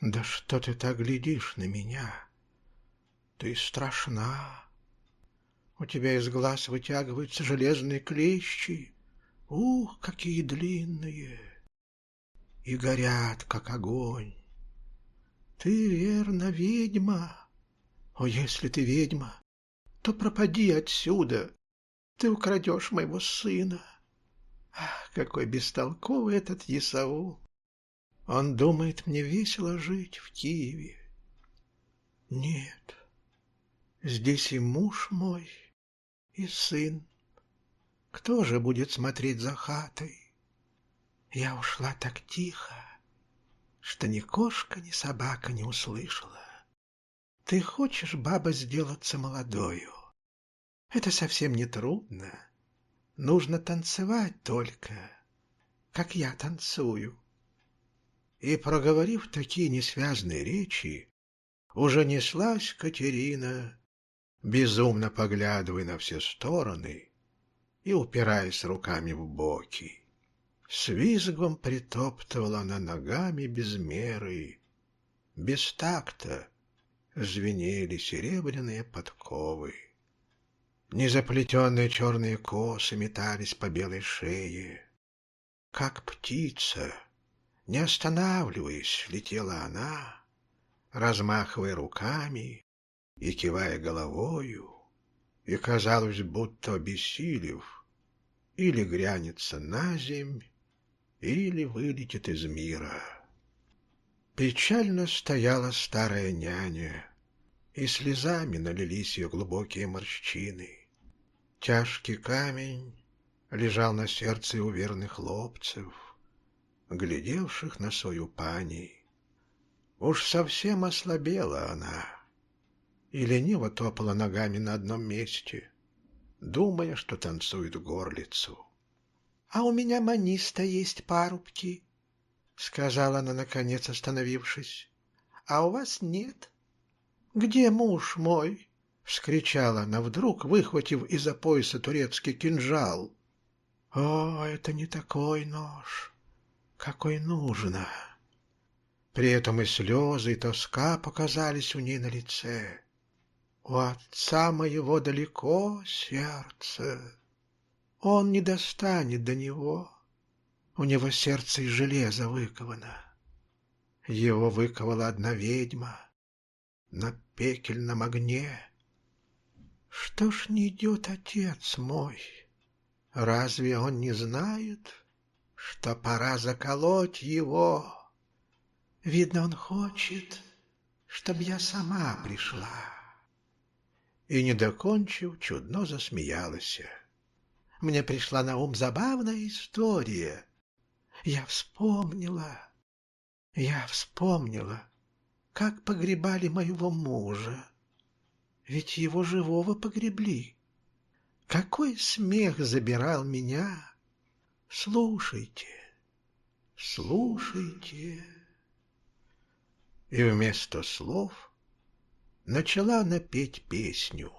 Да что ты так глядишь на меня? Ты страшна. У тебя из глаз вытягиваются железные клещи. Ух, какие длинные! И горят, как огонь. Ты, верно, ведьма. О, если ты ведьма, то пропади отсюда. Ты украдешь моего сына. Ах, какой бестолковый этот Исаул. Он думает, мне весело жить в Киеве. Нет, здесь и муж мой, и сын. Кто же будет смотреть за хатой? Я ушла так тихо, что ни кошка, ни собака не услышала. Ты хочешь, баба, сделаться молодою? Это совсем не трудно. Нужно танцевать только, как я танцую. И, проговорив такие несвязные речи, уже неслась Катерина, безумно поглядывая на все стороны и упираясь руками в боки. С визгом притоптывала она ногами без меры, без такта звенели серебряные подковы. Незаплетенные черные косы метались по белой шее. Как птица, не останавливаясь, летела она, размахивая руками и кивая головою, и казалось, будто обессилев, или грянется на земь, или вылетит из мира. Печально стояла старая няня, и слезами налились ее глубокие морщины. Тяжкий камень лежал на сердце у верных хлопцев, глядевших на свою пани. Уж совсем ослабела она и лениво топала ногами на одном месте, думая, что танцует горлицу. — А у меня маниста есть парубки, — сказала она, наконец остановившись. — А у вас нет? — Где муж мой? — вскричала она вдруг, выхватив из-за пояса турецкий кинжал. — О, это не такой нож, какой нужно. При этом и слезы, и тоска показались у ней на лице. У отца моего далеко сердце. Он не достанет до него. У него сердце из железа выковано. Его выковала одна ведьма на пекельном огне. Что ж не идет отец мой? Разве он не знает, что пора заколоть его? Видно, он хочет, чтобы я сама пришла. И, не докончив, чудно засмеялась. Мне пришла на ум забавная история. Я вспомнила, я вспомнила, как погребали моего мужа Ведь его живого погребли. Какой смех забирал меня! Слушайте, слушайте. И вместо слов начала напеть песню.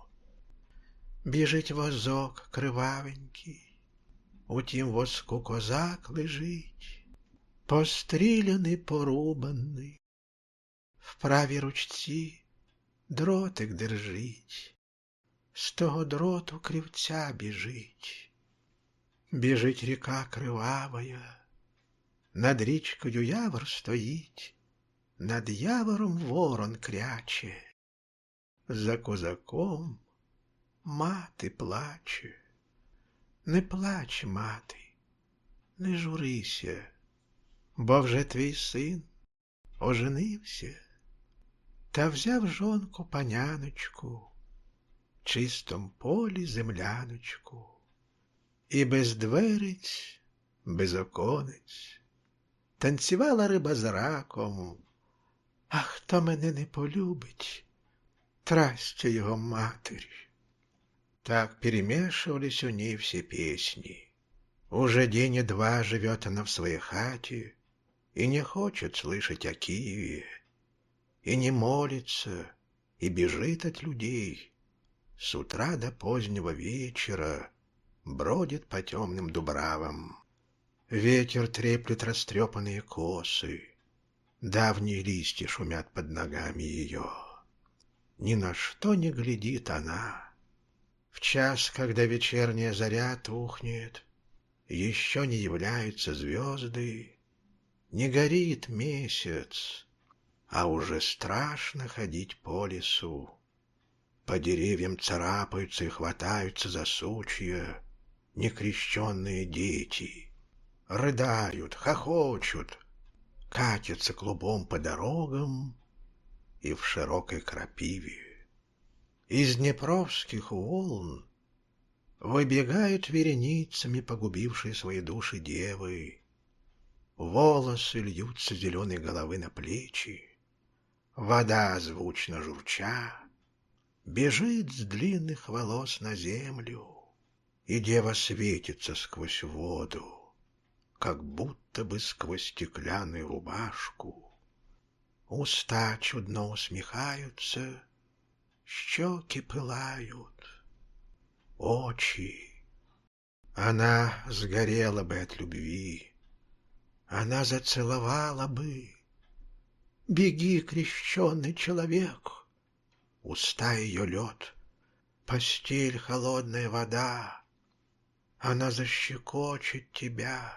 Біжить возок кривавенький, у тім воску козак лежить, постріляний, порубаний, в правій ручці дротик держить, з того дроту кривця біжить. Біжить ріка кривавая, над річкою явор стоїть, над явором ворон кряче, за козаком мати плаче. Не плач, мати, не журися, бо вже твій син оженився та взяв жонку паняночку, чистом полі земляночку, і без двериць, без оконець танцювала риба з раком. А хто мене не полюбить, трастя його матері. Так перемешивались у ней все песни. Уже день и два живет она в своей хате и не хочет слышать о Киеве, и не молится, и бежит от людей. С утра до позднего вечера бродит по темным дубравам. Ветер треплет растрепанные косы, давние листья шумят под ногами ее. Ни на что не глядит она. В час, когда вечерняя заря тухнет, Еще не являются звезды, Не горит месяц, а уже страшно ходить по лесу. По деревьям царапаются и хватаются за сучья Некрещенные дети. Рыдают, хохочут, Катятся клубом по дорогам И в широкой крапиве. Из днепровских волн Выбегают вереницами погубившие свои души девы. Волосы льются зеленой головы на плечи. Вода, звучно журча, Бежит с длинных волос на землю, И дева светится сквозь воду, Как будто бы сквозь стеклянную рубашку. Уста чудно усмехаются, щеки пылают, очи. Она сгорела бы от любви, она зацеловала бы. Беги, крещенный человек, уста ее лед, постель холодная вода. Она защекочет тебя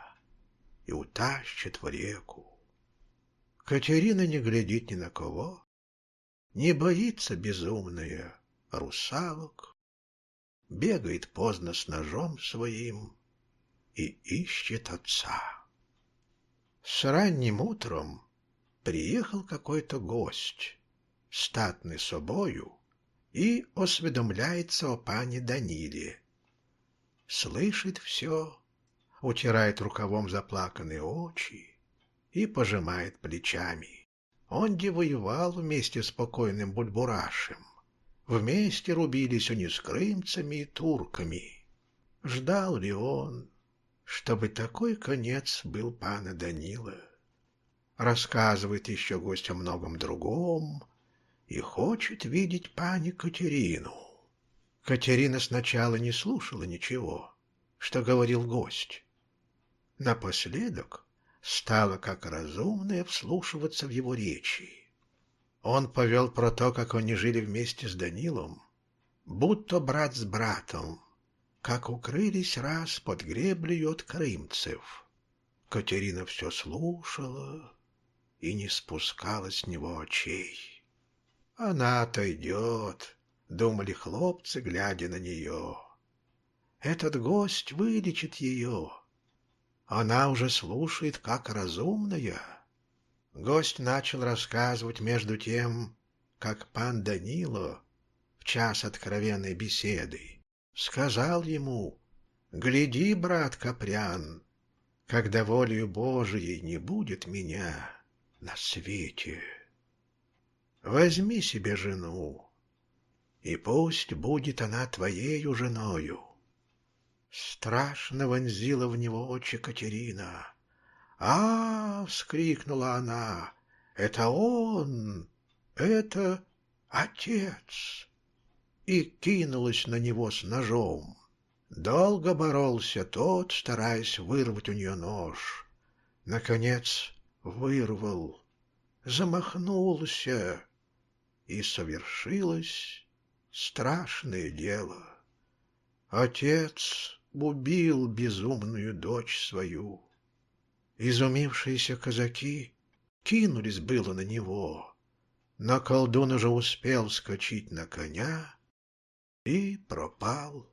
и утащит в реку. Катерина не глядит ни на кого, не боится безумная русалок, Бегает поздно с ножом своим И ищет отца. С ранним утром приехал какой-то гость, Статный собою, И осведомляется о пане Даниле. Слышит все, утирает рукавом заплаканные очи И пожимает плечами. Он где воевал вместе с покойным Бульбурашем. Вместе рубились они с крымцами и турками. Ждал ли он, чтобы такой конец был пана Данила? Рассказывает еще гость о многом другом и хочет видеть пани Катерину. Катерина сначала не слушала ничего, что говорил гость. Напоследок стала как разумная вслушиваться в его речи. Он повел про то, как они жили вместе с Данилом, будто брат с братом, как укрылись раз под греблей от крымцев. Катерина все слушала и не спускала с него очей. Она отойдет, думали хлопцы, глядя на нее. Этот гость вылечит ее, она уже слушает, как разумная. Гость начал рассказывать между тем, как пан Данило в час откровенной беседы сказал ему, «Гляди, брат Капрян, когда волею Божией не будет меня на свете. Возьми себе жену, и пусть будет она твоею женою. Страшно вонзила в него очи Катерина. а, -а, вскрикнула она. «Это он! Это отец!» И кинулась на него с ножом. Долго боролся тот, стараясь вырвать у нее нож. Наконец вырвал, замахнулся, и совершилось страшное дело. Отец убил безумную дочь свою. Изумившиеся казаки кинулись было на него, но колдун уже успел скочить на коня и пропал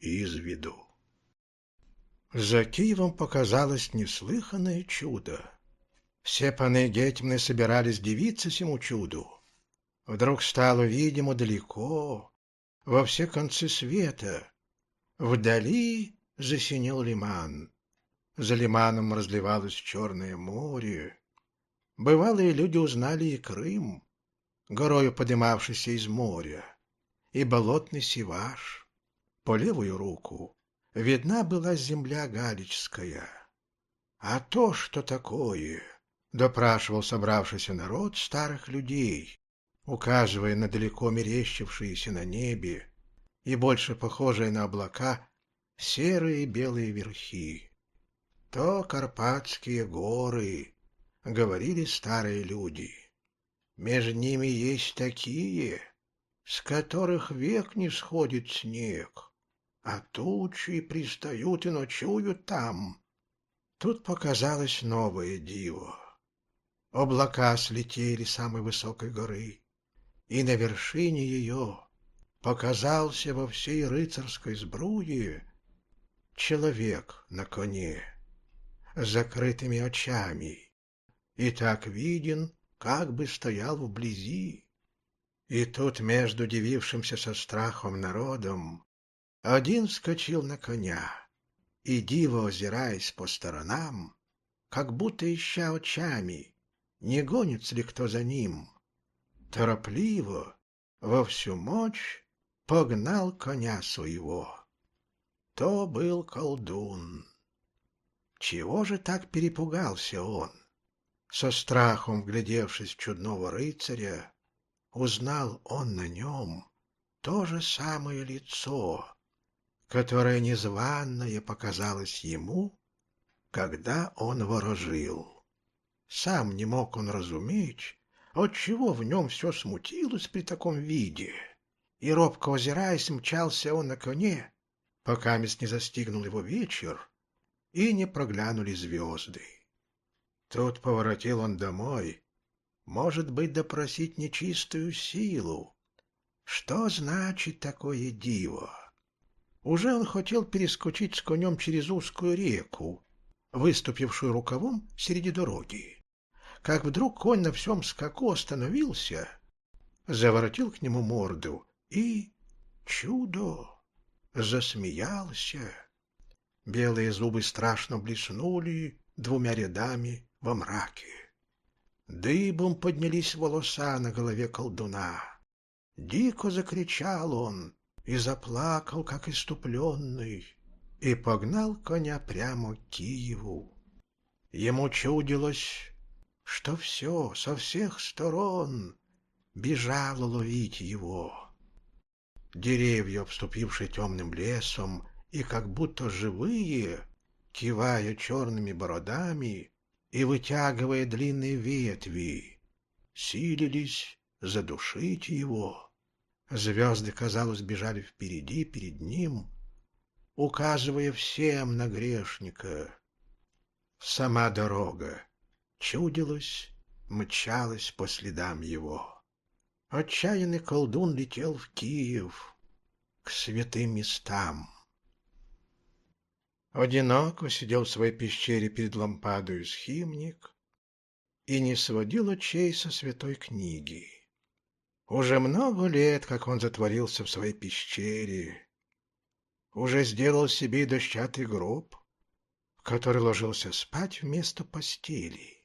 из виду. За Киевом показалось неслыханное чудо. Все паны Гетьманы собирались дивиться сему чуду. Вдруг стало видимо далеко, во все концы света. Вдали засинел лиман. За лиманом разливалось черное море. Бывалые люди узнали и Крым, горою подымавшийся из моря, и болотный Сиваш. По левую руку видна была земля Галичская. А то, что такое, допрашивал собравшийся народ старых людей, указывая на далеко мерещившиеся на небе и больше похожие на облака серые белые верхи. То Карпатские горы, говорили старые люди. Между ними есть такие, с которых век не сходит снег, а тучи пристают и ночуют там. Тут показалось новое диво. Облака слетели с самой высокой горы, и на вершине ее показался во всей рыцарской сбруе человек на коне с закрытыми очами и так виден, как бы стоял вблизи. И тут между дивившимся со страхом народом один вскочил на коня, и диво, озираясь по сторонам, как будто ища очами, не гонится ли кто за ним, торопливо, во всю мощь погнал коня своего. То был колдун. Чего же так перепугался он? Со страхом, глядевшись в чудного рыцаря, узнал он на нем то же самое лицо, которое незваное показалось ему, когда он ворожил. Сам не мог он разуметь, отчего в нем все смутилось при таком виде, и, робко озираясь, мчался он на коне, пока не застигнул его вечер и не проглянули звезды. Тут поворотил он домой. Может быть, допросить нечистую силу. Что значит такое диво? Уже он хотел перескочить с конем через узкую реку, выступившую рукавом среди дороги. Как вдруг конь на всем скаку остановился, заворотил к нему морду и... Чудо! Засмеялся. Белые зубы страшно блеснули двумя рядами во мраке. Дыбом поднялись волоса на голове колдуна. Дико закричал он и заплакал, как иступленный, и погнал коня прямо к Киеву. Ему чудилось, что все со всех сторон бежало ловить его. Деревья, обступившие темным лесом и как будто живые, кивая черными бородами, и, вытягивая длинные ветви, силились задушить его. Звезды, казалось, бежали впереди, перед ним, указывая всем на грешника. Сама дорога чудилась, мчалась по следам его. Отчаянный колдун летел в Киев, к святым местам. Одиноко сидел в своей пещере перед лампадою схимник и не сводил очей со святой книги. Уже много лет, как он затворился в своей пещере, уже сделал себе дощатый гроб, в который ложился спать вместо постели.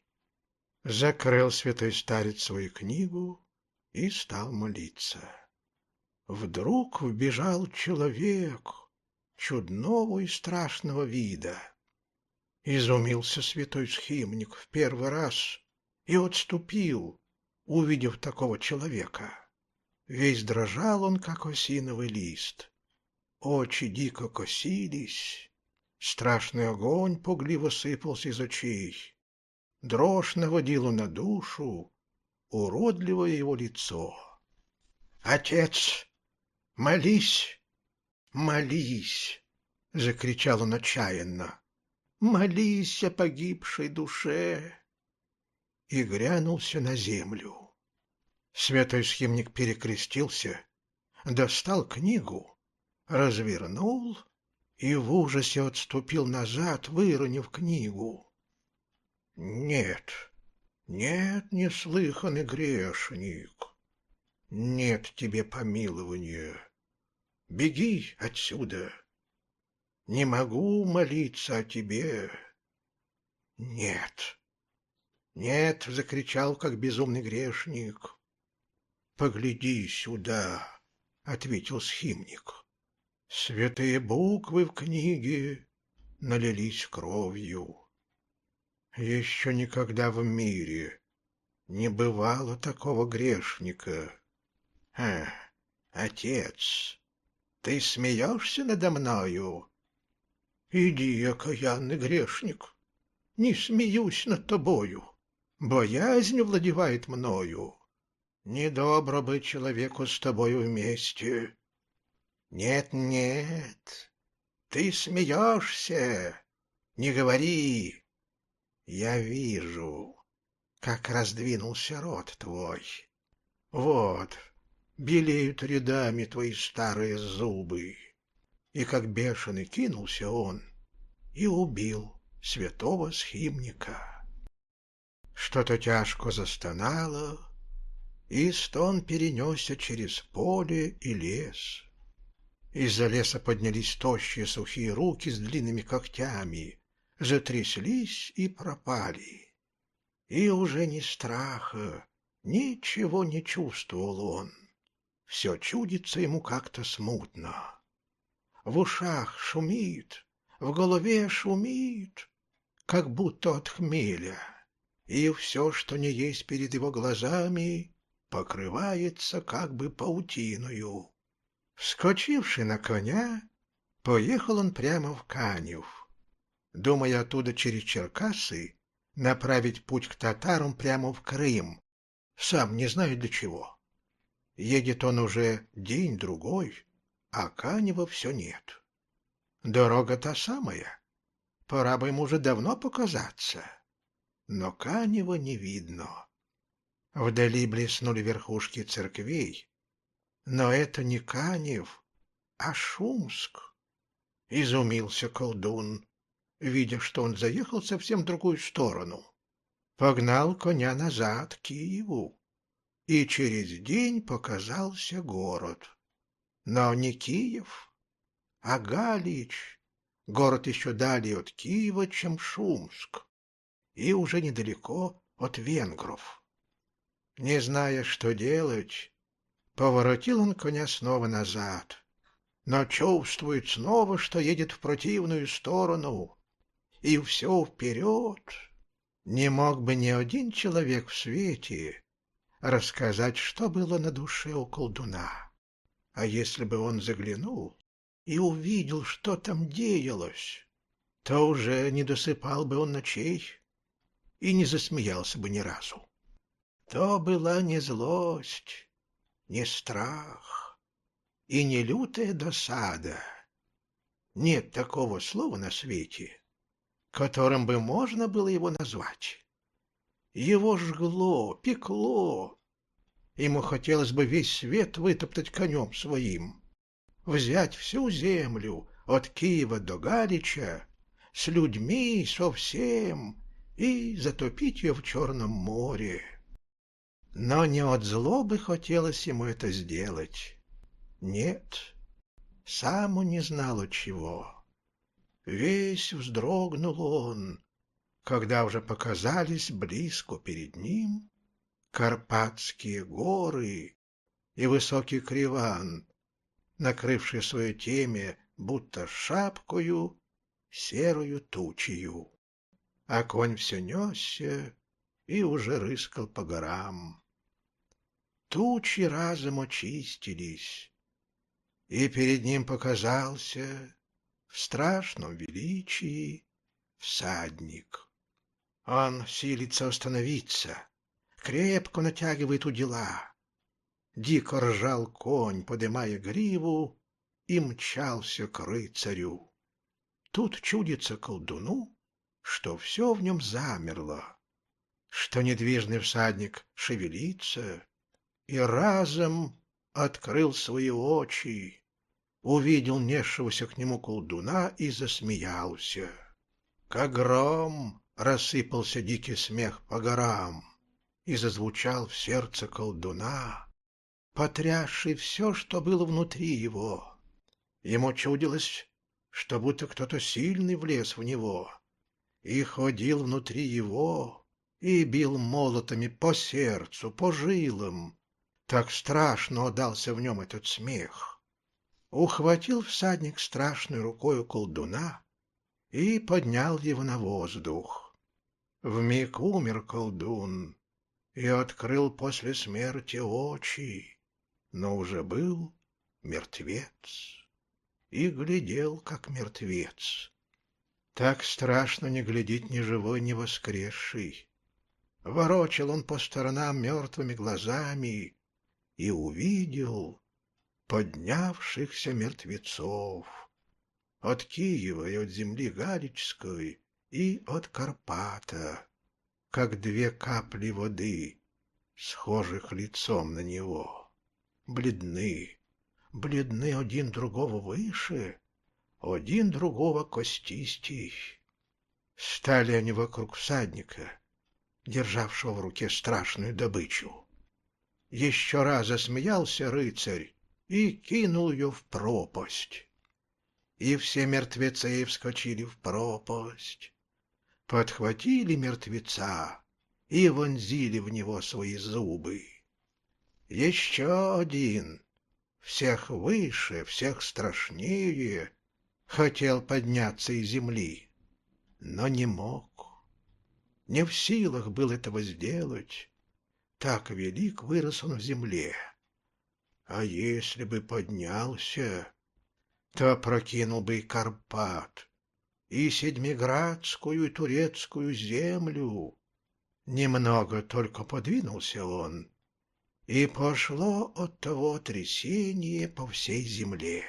Закрыл святой старец свою книгу и стал молиться. Вдруг вбежал человек — чудного и страшного вида. Изумился святой схимник в первый раз и отступил, увидев такого человека. Весь дрожал он, как осиновый лист. Очи дико косились, страшный огонь пугливо сыпался из очей. Дрожь наводила на душу уродливое его лицо. «Отец, молись!» «Молись!» — закричал он отчаянно. «Молись о погибшей душе!» И грянулся на землю. Святой схимник перекрестился, достал книгу, развернул и в ужасе отступил назад, выронив книгу. Нет, нет, неслыханный грешник, нет тебе помилования. Беги отсюда. Не могу молиться о тебе. Нет, нет, закричал, как безумный грешник. Погляди сюда, ответил схимник. Святые буквы в книге налились кровью. Еще никогда в мире не бывало такого грешника. А, отец, ты смеешься надо мною? Иди, окаянный грешник, не смеюсь над тобою. Боязнь владевает мною. Недобро быть человеку с тобою вместе. Нет, нет, ты смеешься. Не говори. Я вижу, как раздвинулся рот твой. Вот, белеют рядами твои старые зубы. И как бешеный кинулся он и убил святого схимника. Что-то тяжко застонало, и стон перенесся через поле и лес. Из-за леса поднялись тощие сухие руки с длинными когтями, затряслись и пропали. И уже ни страха, ничего не чувствовал он. Все чудится ему как-то смутно. В ушах шумит, в голове шумит, как будто от хмеля, и все, что не есть перед его глазами, покрывается как бы паутиною. Вскочивший на коня, поехал он прямо в Канев думая оттуда через Черкасы направить путь к татарам прямо в Крым, сам не знаю для чего. Едет он уже день-другой, а Канева все нет. Дорога та самая, пора бы ему уже давно показаться, но Канева не видно. Вдали блеснули верхушки церквей, но это не Канев, а Шумск. Изумился колдун видя, что он заехал совсем в другую сторону. Погнал коня назад к Киеву, и через день показался город. Но не Киев, а Галич, город еще далее от Киева, чем Шумск, и уже недалеко от венгров. Не зная, что делать, поворотил он коня снова назад, но чувствует снова, что едет в противную сторону, и все вперед. Не мог бы ни один человек в свете рассказать, что было на душе у колдуна. А если бы он заглянул и увидел, что там деялось, то уже не досыпал бы он ночей и не засмеялся бы ни разу. То была не злость, не страх и не лютая досада. Нет такого слова на свете, которым бы можно было его назвать. Его жгло, пекло. Ему хотелось бы весь свет вытоптать конем своим, взять всю землю от Киева до Галича с людьми совсем и затопить ее в Черном море. Но не от злобы хотелось ему это сделать. Нет, сам он не знал от чего. Весь вздрогнул он, когда уже показались близко перед ним Карпатские горы и высокий криван, накрывший свое теме будто шапкою серую тучью. А конь все несся и уже рыскал по горам. Тучи разом очистились, и перед ним показался в страшном величии всадник. Он силится остановиться, крепко натягивает удила. Дико ржал конь, подымая гриву, и мчался к рыцарю. Тут чудится колдуну, что все в нем замерло, что недвижный всадник шевелится и разом открыл свои очи, увидел несшегося к нему колдуна и засмеялся. Как гром рассыпался дикий смех по горам и зазвучал в сердце колдуна, потрясший все, что было внутри его. Ему чудилось, что будто кто-то сильный влез в него и ходил внутри его и бил молотами по сердцу, по жилам. Так страшно отдался в нем этот смех. Ухватил всадник страшной рукою колдуна и поднял его на воздух. Вмиг умер колдун и открыл после смерти очи, но уже был мертвец и глядел, как мертвец. Так страшно не глядеть ни живой, ни воскресший. Ворочал он по сторонам мертвыми глазами и увидел поднявшихся мертвецов от Киева и от земли Галичской и от Карпата, как две капли воды, схожих лицом на него, бледны, бледны один другого выше, один другого костистей. Стали они вокруг всадника, державшего в руке страшную добычу. Еще раз засмеялся рыцарь и кинул ее в пропасть. И все мертвецы вскочили в пропасть, подхватили мертвеца и вонзили в него свои зубы. Еще один, всех выше, всех страшнее, хотел подняться из земли, но не мог. Не в силах был этого сделать. Так велик вырос он в земле. А если бы поднялся, то прокинул бы и Карпат, и Седмиградскую, и Турецкую землю. Немного только подвинулся он, и пошло от того трясение по всей земле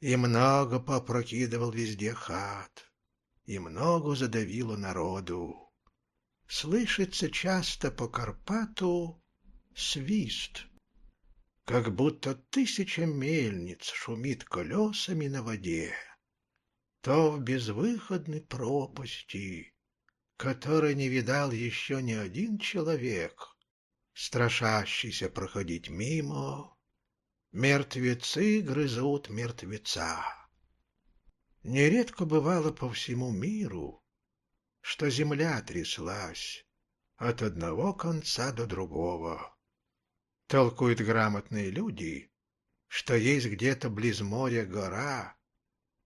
и много попрокидывал везде хат, и много задавило народу. Слышится часто по Карпату свист, как будто тысяча мельниц шумит колесами на воде. То в безвыходной пропасти, которой не видал еще ни один человек, страшащийся проходить мимо, Мертвецы грызут мертвеца. Нередко бывало по всему миру, что земля тряслась от одного конца до другого. Толкуют грамотные люди, что есть где-то близ моря гора,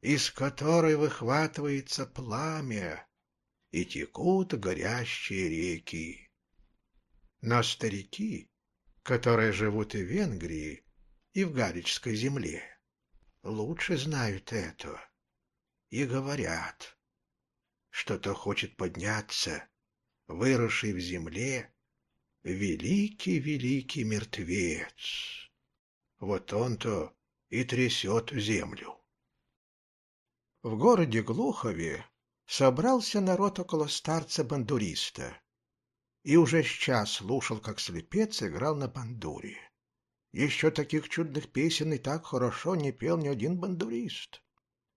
из которой выхватывается пламя, и текут горящие реки. Но старики, которые живут в Венгрии, и в Галичской земле. Лучше знают это и говорят, что-то хочет подняться, выросший в земле, великий-великий мертвец. Вот он-то и трясет землю. В городе Глухове собрался народ около старца-бандуриста и уже сейчас слушал, как слепец играл на бандуре. Еще таких чудных песен и так хорошо не пел ни один бандурист.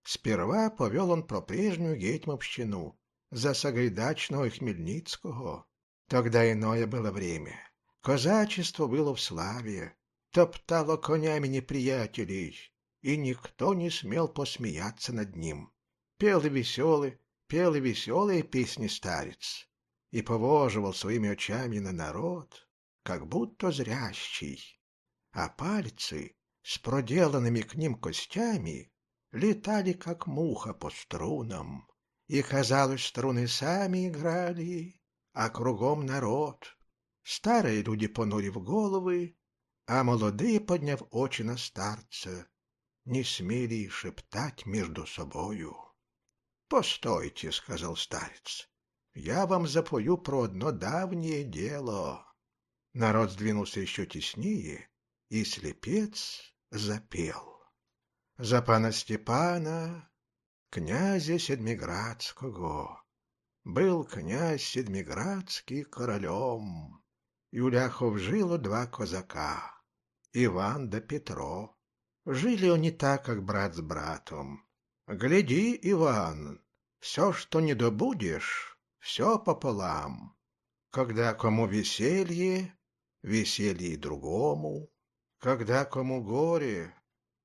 Сперва повел он про прежнюю гетьмовщину, за Сагайдачного и Хмельницкого. Тогда иное было время. Козачество было в славе, топтало конями неприятелей, и никто не смел посмеяться над ним. Пел и веселый, пел и веселые песни старец, и повоживал своими очами на народ, как будто зрящий а пальцы с проделанными к ним костями летали, как муха по струнам, и, казалось, струны сами играли, а кругом народ. Старые люди понурив головы, а молодые, подняв очи на старца, не смели шептать между собою. — Постойте, — сказал старец, — я вам запою про одно давнее дело. Народ сдвинулся еще теснее, и слепец запел. За пана Степана, князя Седмиградского, был князь Седмиградский королем. И у ляхов жило два козака, Иван да Петро. Жили они так, как брат с братом. Гляди, Иван, все, что не добудешь, все пополам. Когда кому веселье, веселье и другому. Когда кому горе,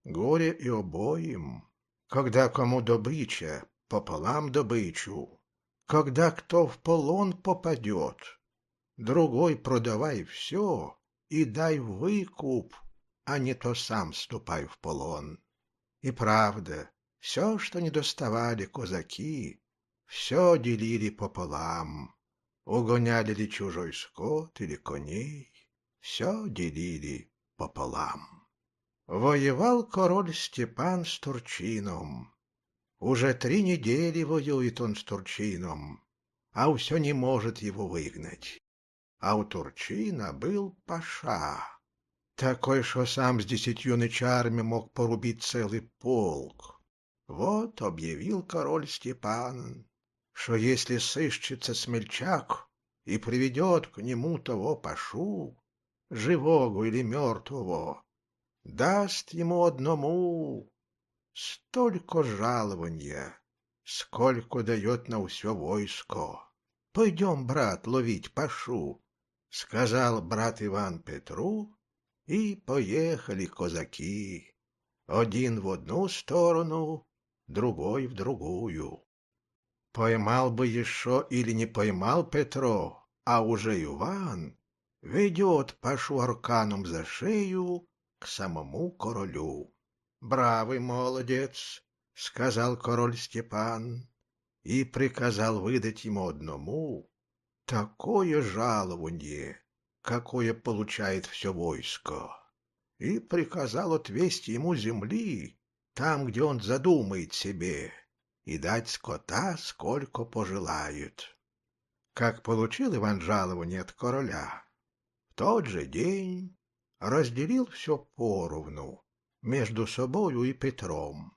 горе и обоим. Когда кому добыча, пополам добычу. Когда кто в полон попадет, другой продавай все и дай выкуп, а не то сам ступай в полон. И правда, все, что не доставали казаки, все делили пополам. Угоняли ли чужой скот или коней, все делили пополам. Воевал король Степан с Турчином. Уже три недели воюет он с Турчином, а все не может его выгнать. А у Турчина был паша, такой, что сам с десятью нычарами мог порубить целый полк. Вот объявил король Степан, что если сыщется смельчак и приведет к нему того пашу, живого или мертвого, даст ему одному столько жалования, сколько дает на все войско. Пойдем, брат, ловить пашу, — сказал брат Иван Петру, и поехали казаки, один в одну сторону, другой в другую. Поймал бы еще или не поймал Петро, а уже Иван ведет Пашу арканом за шею к самому королю. «Бравый молодец!» — сказал король Степан и приказал выдать ему одному такое жалование, какое получает все войско, и приказал отвести ему земли там, где он задумает себе, и дать скота, сколько пожелает. Как получил Иван жалование от короля, в тот же день разделил все поровну между собою и Петром.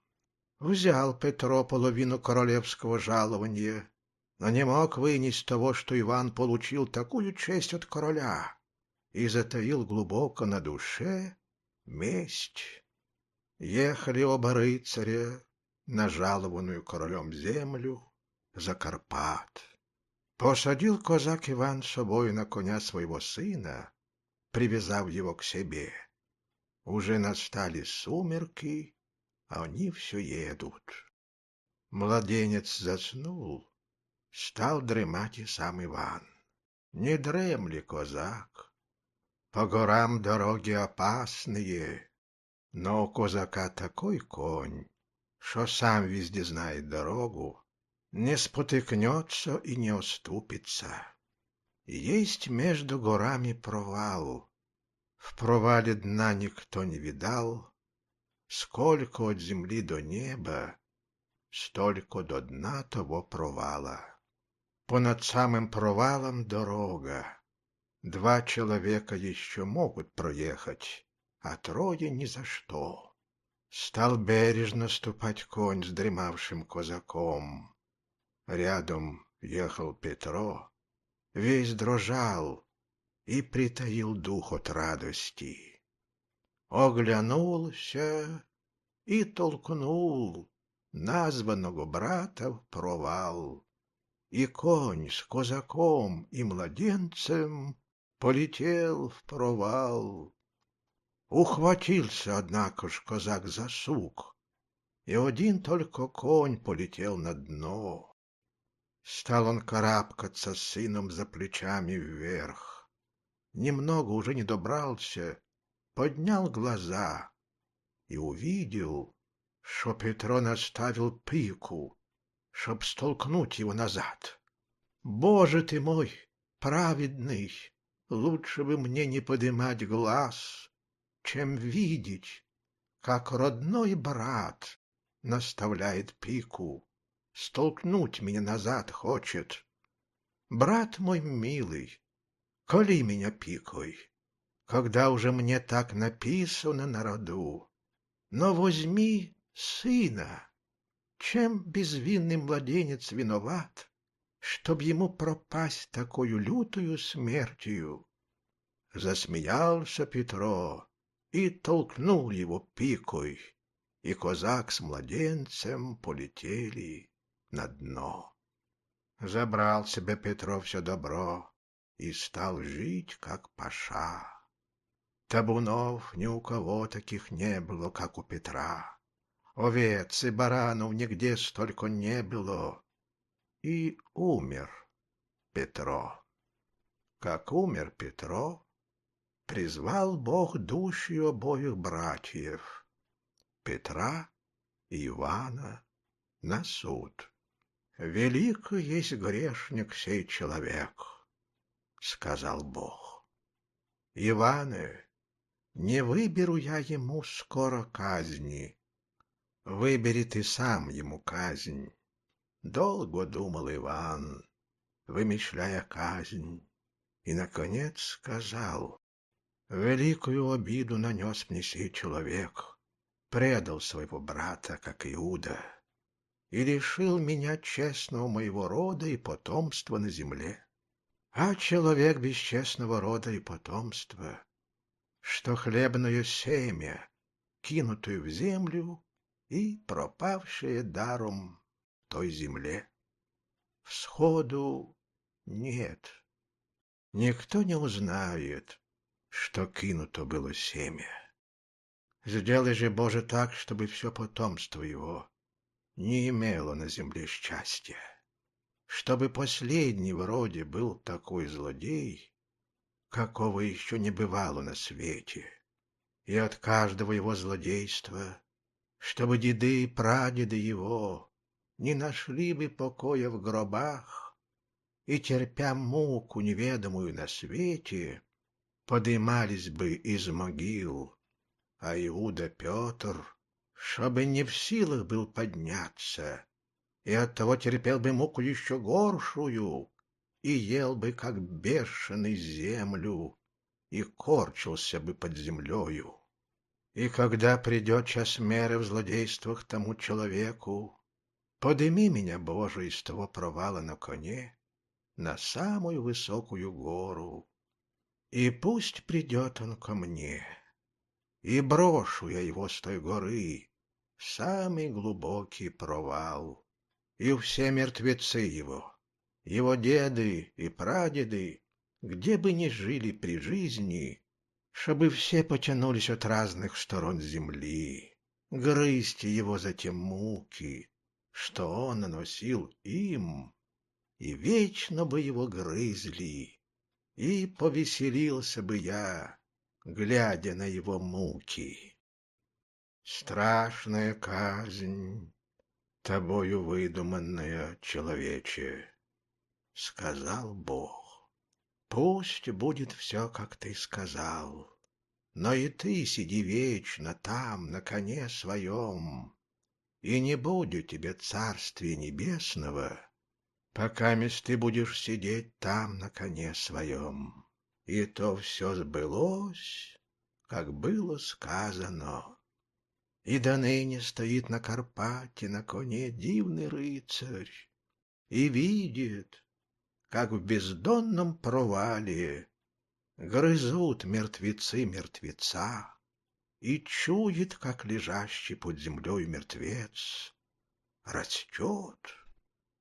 Взял Петро половину королевского жалования, но не мог вынести того, что Иван получил такую честь от короля, и затаил глубоко на душе месть. Ехали оба рыцаря на жалованную королем землю за Карпат. Посадил козак Иван с собой на коня своего сына, привязав его к себе. Уже настали сумерки, а они все едут. Младенец заснул, стал дремать и сам Иван. Не дремли, козак. По горам дороги опасные, но у козака такой конь, что сам везде знает дорогу, не спотыкнется и не оступится. Есть между горами провал, в провале дна никто не видал, Сколько от земли до неба, столько до дна того провала. Понад самым провалом дорога. Два человека еще могут проехать, а трое ни за что. Стал бережно ступать конь с дремавшим козаком. Рядом ехал Петро, весь дрожал, и притаил дух от радости. Оглянулся и толкнул названного брата в провал. И конь с козаком и младенцем полетел в провал. Ухватился, однако ж, козак за сук, и один только конь полетел на дно. Стал он карабкаться сыном за плечами вверх немного уже не добрался, поднял глаза и увидел, что Петро наставил пику, чтоб столкнуть его назад. Боже ты мой, праведный, лучше бы мне не подымать глаз, чем видеть, как родной брат наставляет пику, столкнуть меня назад хочет. Брат мой милый, коли меня пикой, когда уже мне так написано на роду. Но возьми сына, чем безвинный младенец виноват, чтоб ему пропасть такую лютую смертью. Засмеялся Петро и толкнул его пикой, и козак с младенцем полетели на дно. Забрал себе Петро все добро и стал жить, как паша. Табунов ни у кого таких не было, как у Петра. Овец и баранов нигде столько не было. И умер Петро. Как умер Петро, призвал Бог души обоих братьев, Петра и Ивана, на суд. Велик есть грешник сей человек, сказал Бог. Иваны, не выберу я ему скоро казни. Выбери ты сам ему казнь. Долго думал Иван, вымышляя казнь, и, наконец, сказал, «Великую обиду нанес мне сей человек, предал своего брата, как Иуда, и лишил меня честного моего рода и потомства на земле. А человек без честного рода и потомства что хлебное семя, кинутое в землю и пропавшее даром той земле. Всходу нет. Никто не узнает, что кинуто было семя. Сделай же, Боже, так, чтобы все потомство его не имело на земле счастья. Чтобы последний в роде был такой злодей, какого еще не бывало на свете, и от каждого его злодейства, чтобы деды и прадеды его не нашли бы покоя в гробах и, терпя муку неведомую на свете, подымались бы из могил, а Иуда Петр, чтобы не в силах был подняться, и оттого терпел бы муку еще горшую, и ел бы, как бешеный, землю, и корчился бы под землею. И когда придет час меры в злодействах тому человеку, подыми меня, Боже, из того провала на коне на самую высокую гору, и пусть придет он ко мне, и брошу я его с той горы в самый глубокий провал, и все мертвецы его его деды и прадеды, где бы ни жили при жизни, чтобы все потянулись от разных сторон земли, грызть его за те муки, что он наносил им, и вечно бы его грызли, и повеселился бы я, глядя на его муки. Страшная казнь, тобою выдуманная, человече, — сказал Бог. Пусть будет все, как ты сказал, но и ты сиди вечно там, на коне своем, и не будет тебе царствия небесного, пока ты будешь сидеть там, на коне своем. И то все сбылось, как было сказано. И до ныне стоит на Карпате на коне дивный рыцарь и видит, как в бездонном провале Грызут мертвецы мертвеца, И чует, как лежащий под землей мертвец Растет,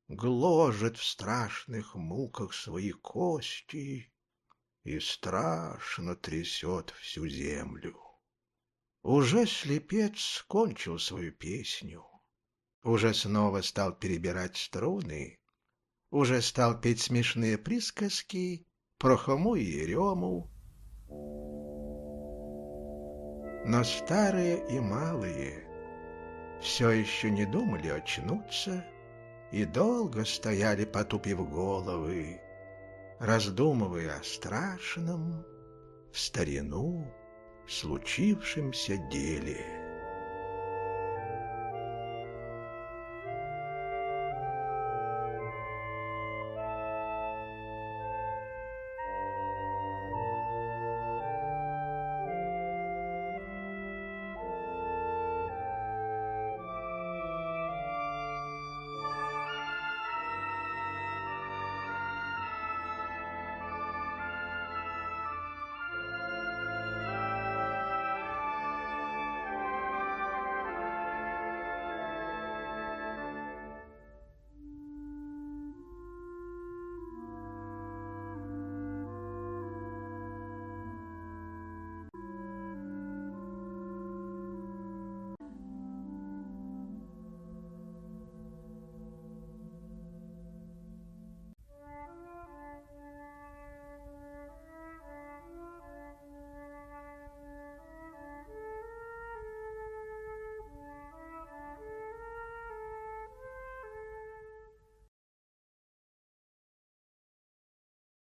гложет в страшных муках свои кости И страшно трясет всю землю. Уже слепец кончил свою песню, Уже снова стал перебирать струны, уже стал петь смешные присказки про хому и ерему. Но старые и малые все еще не думали очнуться и долго стояли, потупив головы, раздумывая о страшном в старину случившемся деле.